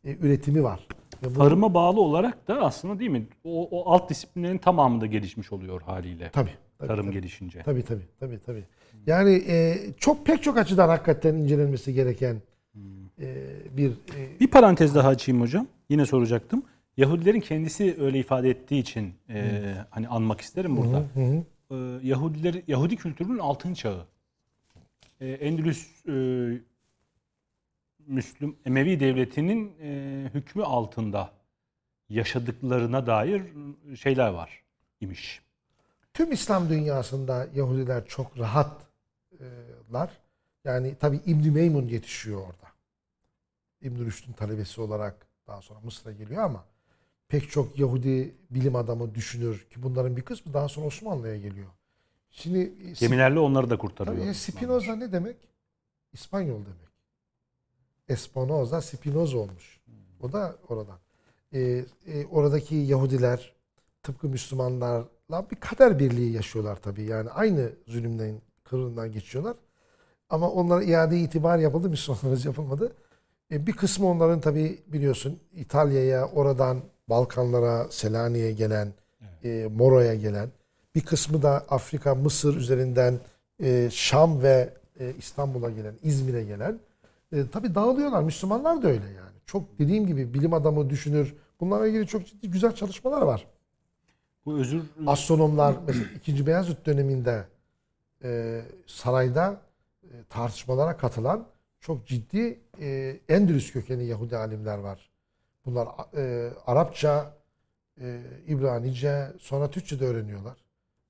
e, üretimi var. Ve bu- Tarıma bağlı olarak da aslında değil mi? O, o alt disiplinlerin tamamı da gelişmiş oluyor haliyle. Tabii. tabii, Tarım tabii. gelişince. Tabii tabii tabii tabii. Yani e, çok pek çok açıdan hakikaten incelenmesi gereken e, bir e, Bir parantez daha açayım hocam. Yine soracaktım. Yahudilerin kendisi öyle ifade ettiği için e, hani anmak isterim burada. hı hı. E, Yahudiler Yahudi kültürünün altın çağı. E, Endülüs e, Müslüm Emevi devletinin e, hükmü altında yaşadıklarına dair şeyler var imiş. tüm İslam dünyasında Yahudiler çok rahatlar. Yani tabii İbn Meymun yetişiyor orada. İbn Rüşd'ün talebesi olarak daha sonra Mısır'a geliyor ama pek çok Yahudi bilim adamı düşünür ki bunların bir kısmı daha sonra Osmanlı'ya geliyor. Şimdi e, Gemilerle onları da kurtarıyor. Tabii Spinoza ne demek? İspanyol demek. Espinoza Spinoza olmuş. O da oradan. Ee, e, oradaki Yahudiler tıpkı Müslümanlarla bir kader birliği yaşıyorlar tabii. Yani aynı zulümden, kırığından geçiyorlar. Ama onlara iade itibar yapıldı, Müslümanlara yapılmadı. E, bir kısmı onların tabii biliyorsun İtalya'ya, oradan Balkanlara, Selanik'e gelen, e, Moro'ya gelen. Bir kısmı da Afrika, Mısır üzerinden e, Şam ve e, İstanbul'a gelen, İzmir'e gelen. E, tabii dağılıyorlar. Müslümanlar da öyle yani. Çok dediğim gibi bilim adamı düşünür. Bunlarla ilgili çok ciddi güzel çalışmalar var. Bu özür Astronomlar mesela 2. Beyazıt döneminde e, sarayda e, tartışmalara katılan çok ciddi e, Endülüs kökenli Yahudi alimler var. Bunlar e, Arapça, e, İbranice, sonra Türkçe de öğreniyorlar.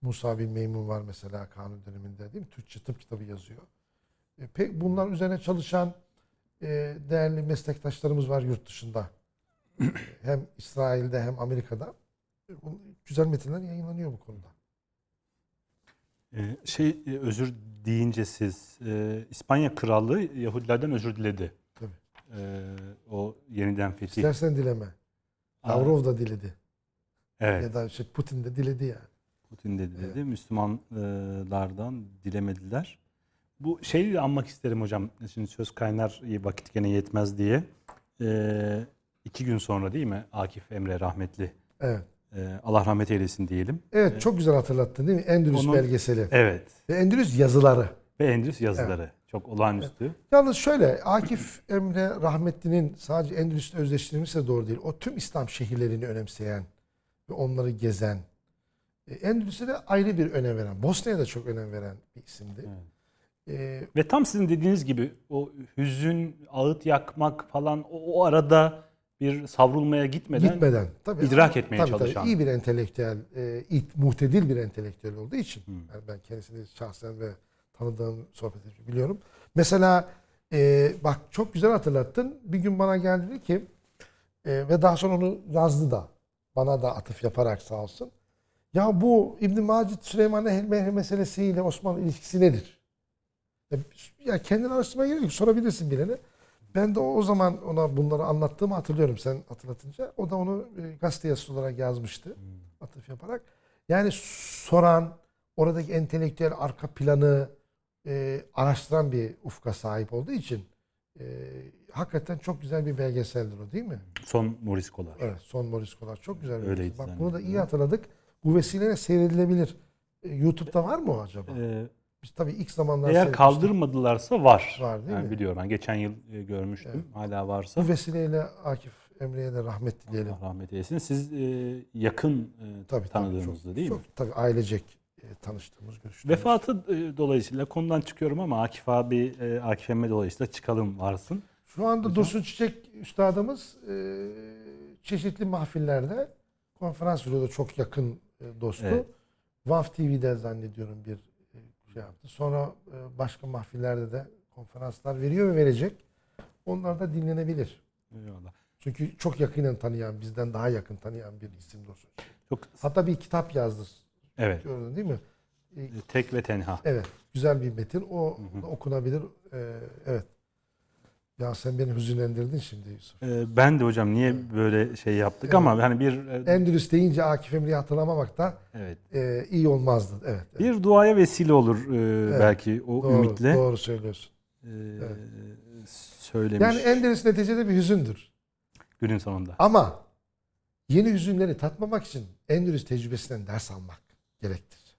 Musa bin Meymun var mesela kanun döneminde değil mi? Türkçe tıp kitabı yazıyor. E, pek bunlar üzerine çalışan e, değerli meslektaşlarımız var yurt dışında. hem İsrail'de hem Amerika'da. E, güzel metinler yayınlanıyor bu konuda. Ee, şey e, özür deyince siz e, İspanya Krallığı Yahudilerden özür diledi. Tabii. Ee, o yeniden fethi. İstersen dileme. Lavrov da diledi. Evet. Ya da şey Putin de diledi yani. Putin de diledi. Müslümanlardan dilemediler. Bu şeyi de anmak isterim hocam. Şimdi söz kaynar vakit gene yetmez diye. Ee, iki gün sonra değil mi? Akif Emre rahmetli. Evet. Ee, Allah rahmet eylesin diyelim. Evet çok güzel hatırlattın değil mi? Endülüs Onun- belgeseli. Evet. Ve Endülüs yazıları. Ve Endülüs yazıları. Çok olağanüstü. Yalnız şöyle Akif Emre rahmetlinin sadece Endülüs'le özdeştirilmesi de doğru değil. O tüm İslam şehirlerini önemseyen ve onları gezen. E, Endülüs'e de ayrı bir önem veren. Bosna'ya da çok önem veren bir isimdi. E, Ve tam sizin dediğiniz gibi o hüzün, ağıt yakmak falan o, o arada bir savrulmaya gitmeden, gitmeden. Tabii, idrak etmeye tabii, çalışan. Tabii, iyi bir entelektüel, e, it, muhtedil bir entelektüel olduğu için. Hmm. Yani ben kendisini şahsen ve tanıdığım, sohbet biliyorum. Mesela e, bak çok güzel hatırlattın. Bir gün bana geldi dedi ki e, ve daha sonra onu yazdı da bana da atıf yaparak sağ olsun. Ya bu İbn Macit Süleyman Nehri meselesiyle Osmanlı ilişkisi nedir? Ya, kendini araştırmaya gerek yok. Sorabilirsin birine. Ben de o, zaman ona bunları anlattığımı hatırlıyorum sen hatırlatınca. O da onu e, gazete yazısı olarak yazmıştı. Atıf yaparak. Yani soran, oradaki entelektüel arka planı e, araştıran bir ufka sahip olduğu için e, hakikaten çok güzel bir belgeseldir o değil mi? son Maurice Kolar. Evet, Son Morisco'lar çok güzel. bir Öyleydi. Bak bunu da iyi hatırladık. Bu vesileyle seyredilebilir. E, YouTube'da var mı o acaba? Ee, Biz tabii ilk zamanlar eğer seyretmiştik. kaldırmadılarsa var. Var değil Yani mi? biliyorum ben geçen yıl e, görmüştüm. Hala varsa. Bu vesileyle Akif Emre'ye de rahmet dileyelim. Allah rahmet eylesin. Siz e, yakın e, Tabii, tabii, tanıdığınızdı çok, değil mi? çok, Tabii ailecek e, tanıştığımız, görüştüğümüz. Vefatı e, dolayısıyla konudan çıkıyorum ama Akif abi, e, Akif Emre dolayısıyla çıkalım varsın. Şu anda Dursun Çiçek üstadımız e, çeşitli mahfillerde konferans veriyordu. Çok yakın e, dostu. Evet. VAF TV'de zannediyorum bir e, şey yaptı. Sonra e, başka mahfillerde de konferanslar veriyor ve verecek. Onlar da dinlenebilir. Eyvallah. Çünkü çok yakinen tanıyan, bizden daha yakın tanıyan bir isim. Çiçek. Çok Hatta bir kitap yazdı. evet. Gördün değil mi? Tek ve tenha. Evet. Güzel bir metin. O da okunabilir. E, evet. Ya sen beni hüzünlendirdin şimdi Yusuf. E, ben de hocam niye böyle şey yaptık ama hani bir e, Endülüs deyince Akif Emre'yi hatırlamamak da evet. e, iyi olmazdı. Evet. evet. Bir duaya vesile olur e, belki o doğru, ümitle Doğru söylüyorsun. e, söylemiş. Yani Endülüs neticede bir hüzündür. günün sonunda. Ama yeni hüzünleri tatmamak için Endülüs tecrübesinden ders almak gerektir.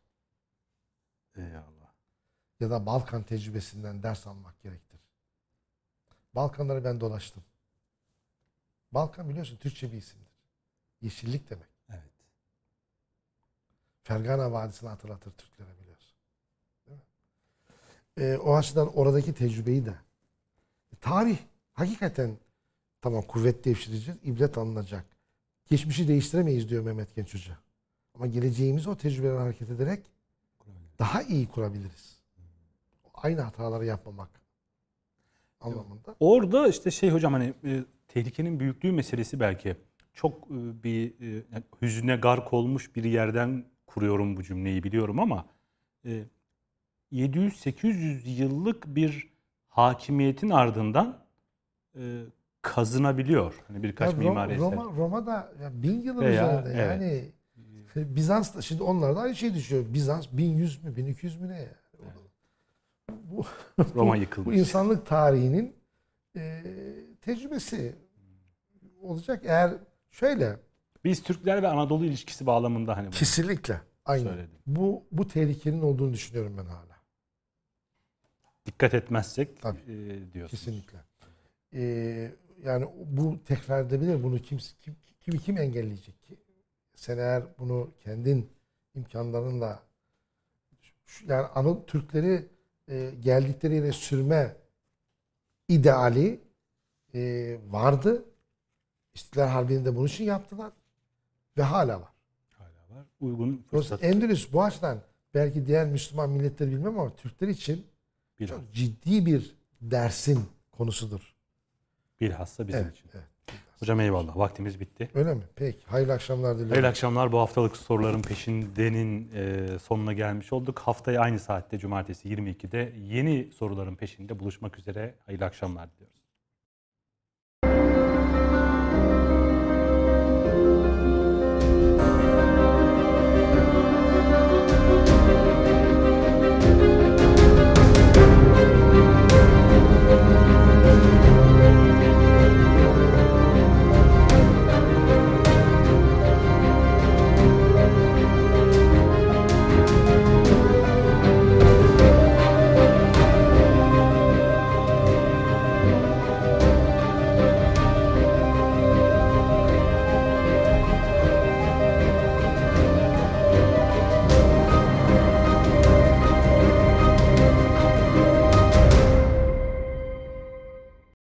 Eyvallah. Ya da Balkan tecrübesinden ders almak gerektir. Balkanları ben dolaştım. Balkan biliyorsun Türkçe bir isimdir. Yeşillik demek. Evet. Fergana Vadisi'ni hatırlatır Türklere biliyorsun. Değil mi? Ee, o açıdan oradaki tecrübeyi de tarih hakikaten tamam kuvvet devşireceğiz, ibret alınacak. Geçmişi değiştiremeyiz diyor Mehmet Genç Hoca. Ama geleceğimizi o tecrübeden hareket ederek daha iyi kurabiliriz. Aynı hataları yapmamak anlamında. Orada işte şey hocam hani e, tehlikenin büyüklüğü meselesi belki çok e, bir e, yani hüzüne gark olmuş bir yerden kuruyorum bu cümleyi biliyorum ama e, 700-800 yıllık bir hakimiyetin ardından e, kazınabiliyor. Hani birkaç Ya mimari eser. Roma, Roma'da ya bin yılın Veya, üzerinde evet. yani Bizans da- şimdi onlar da aynı şey düşüyor. Bizans 1100 mü 1200 mü ne ya? Bu, Roma bu yıkılmış. insanlık tarihinin e, tecrübesi olacak. Eğer şöyle Biz Türkler ve Anadolu ilişkisi bağlamında hani bunu kesinlikle aynı. söyledim. Bu bu tehlikenin olduğunu düşünüyorum ben hala. Dikkat etmezsek Tabii. e, diyorsunuz. Kesinlikle. Ee, yani bu tekrar edebilir. Bunu kim, kim, kim, kim engelleyecek ki? Sen eğer bunu kendin imkanlarınla yani Anadolu Türkleri e, geldikleri yere sürme ideali e, vardı. İstiklal Harbi'nde bunun için yaptılar. Ve hala var. Hala var. Uygun fırsat Endülüs bu açıdan belki diğer Müslüman milletleri bilmem ama Türkler için bir, çok ciddi bir dersin konusudur. bilhassa bizim Evet, için. evet. Hocam eyvallah. Vaktimiz bitti. Öyle mi? Peki. Hayırlı akşamlar diliyorum. Hayırlı akşamlar. Bu haftalık soruların peşindenin e, sonuna gelmiş olduk. Haftaya aynı saatte cumartesi 22'de yeni soruların peşinde buluşmak üzere. Hayırlı akşamlar diliyoruz.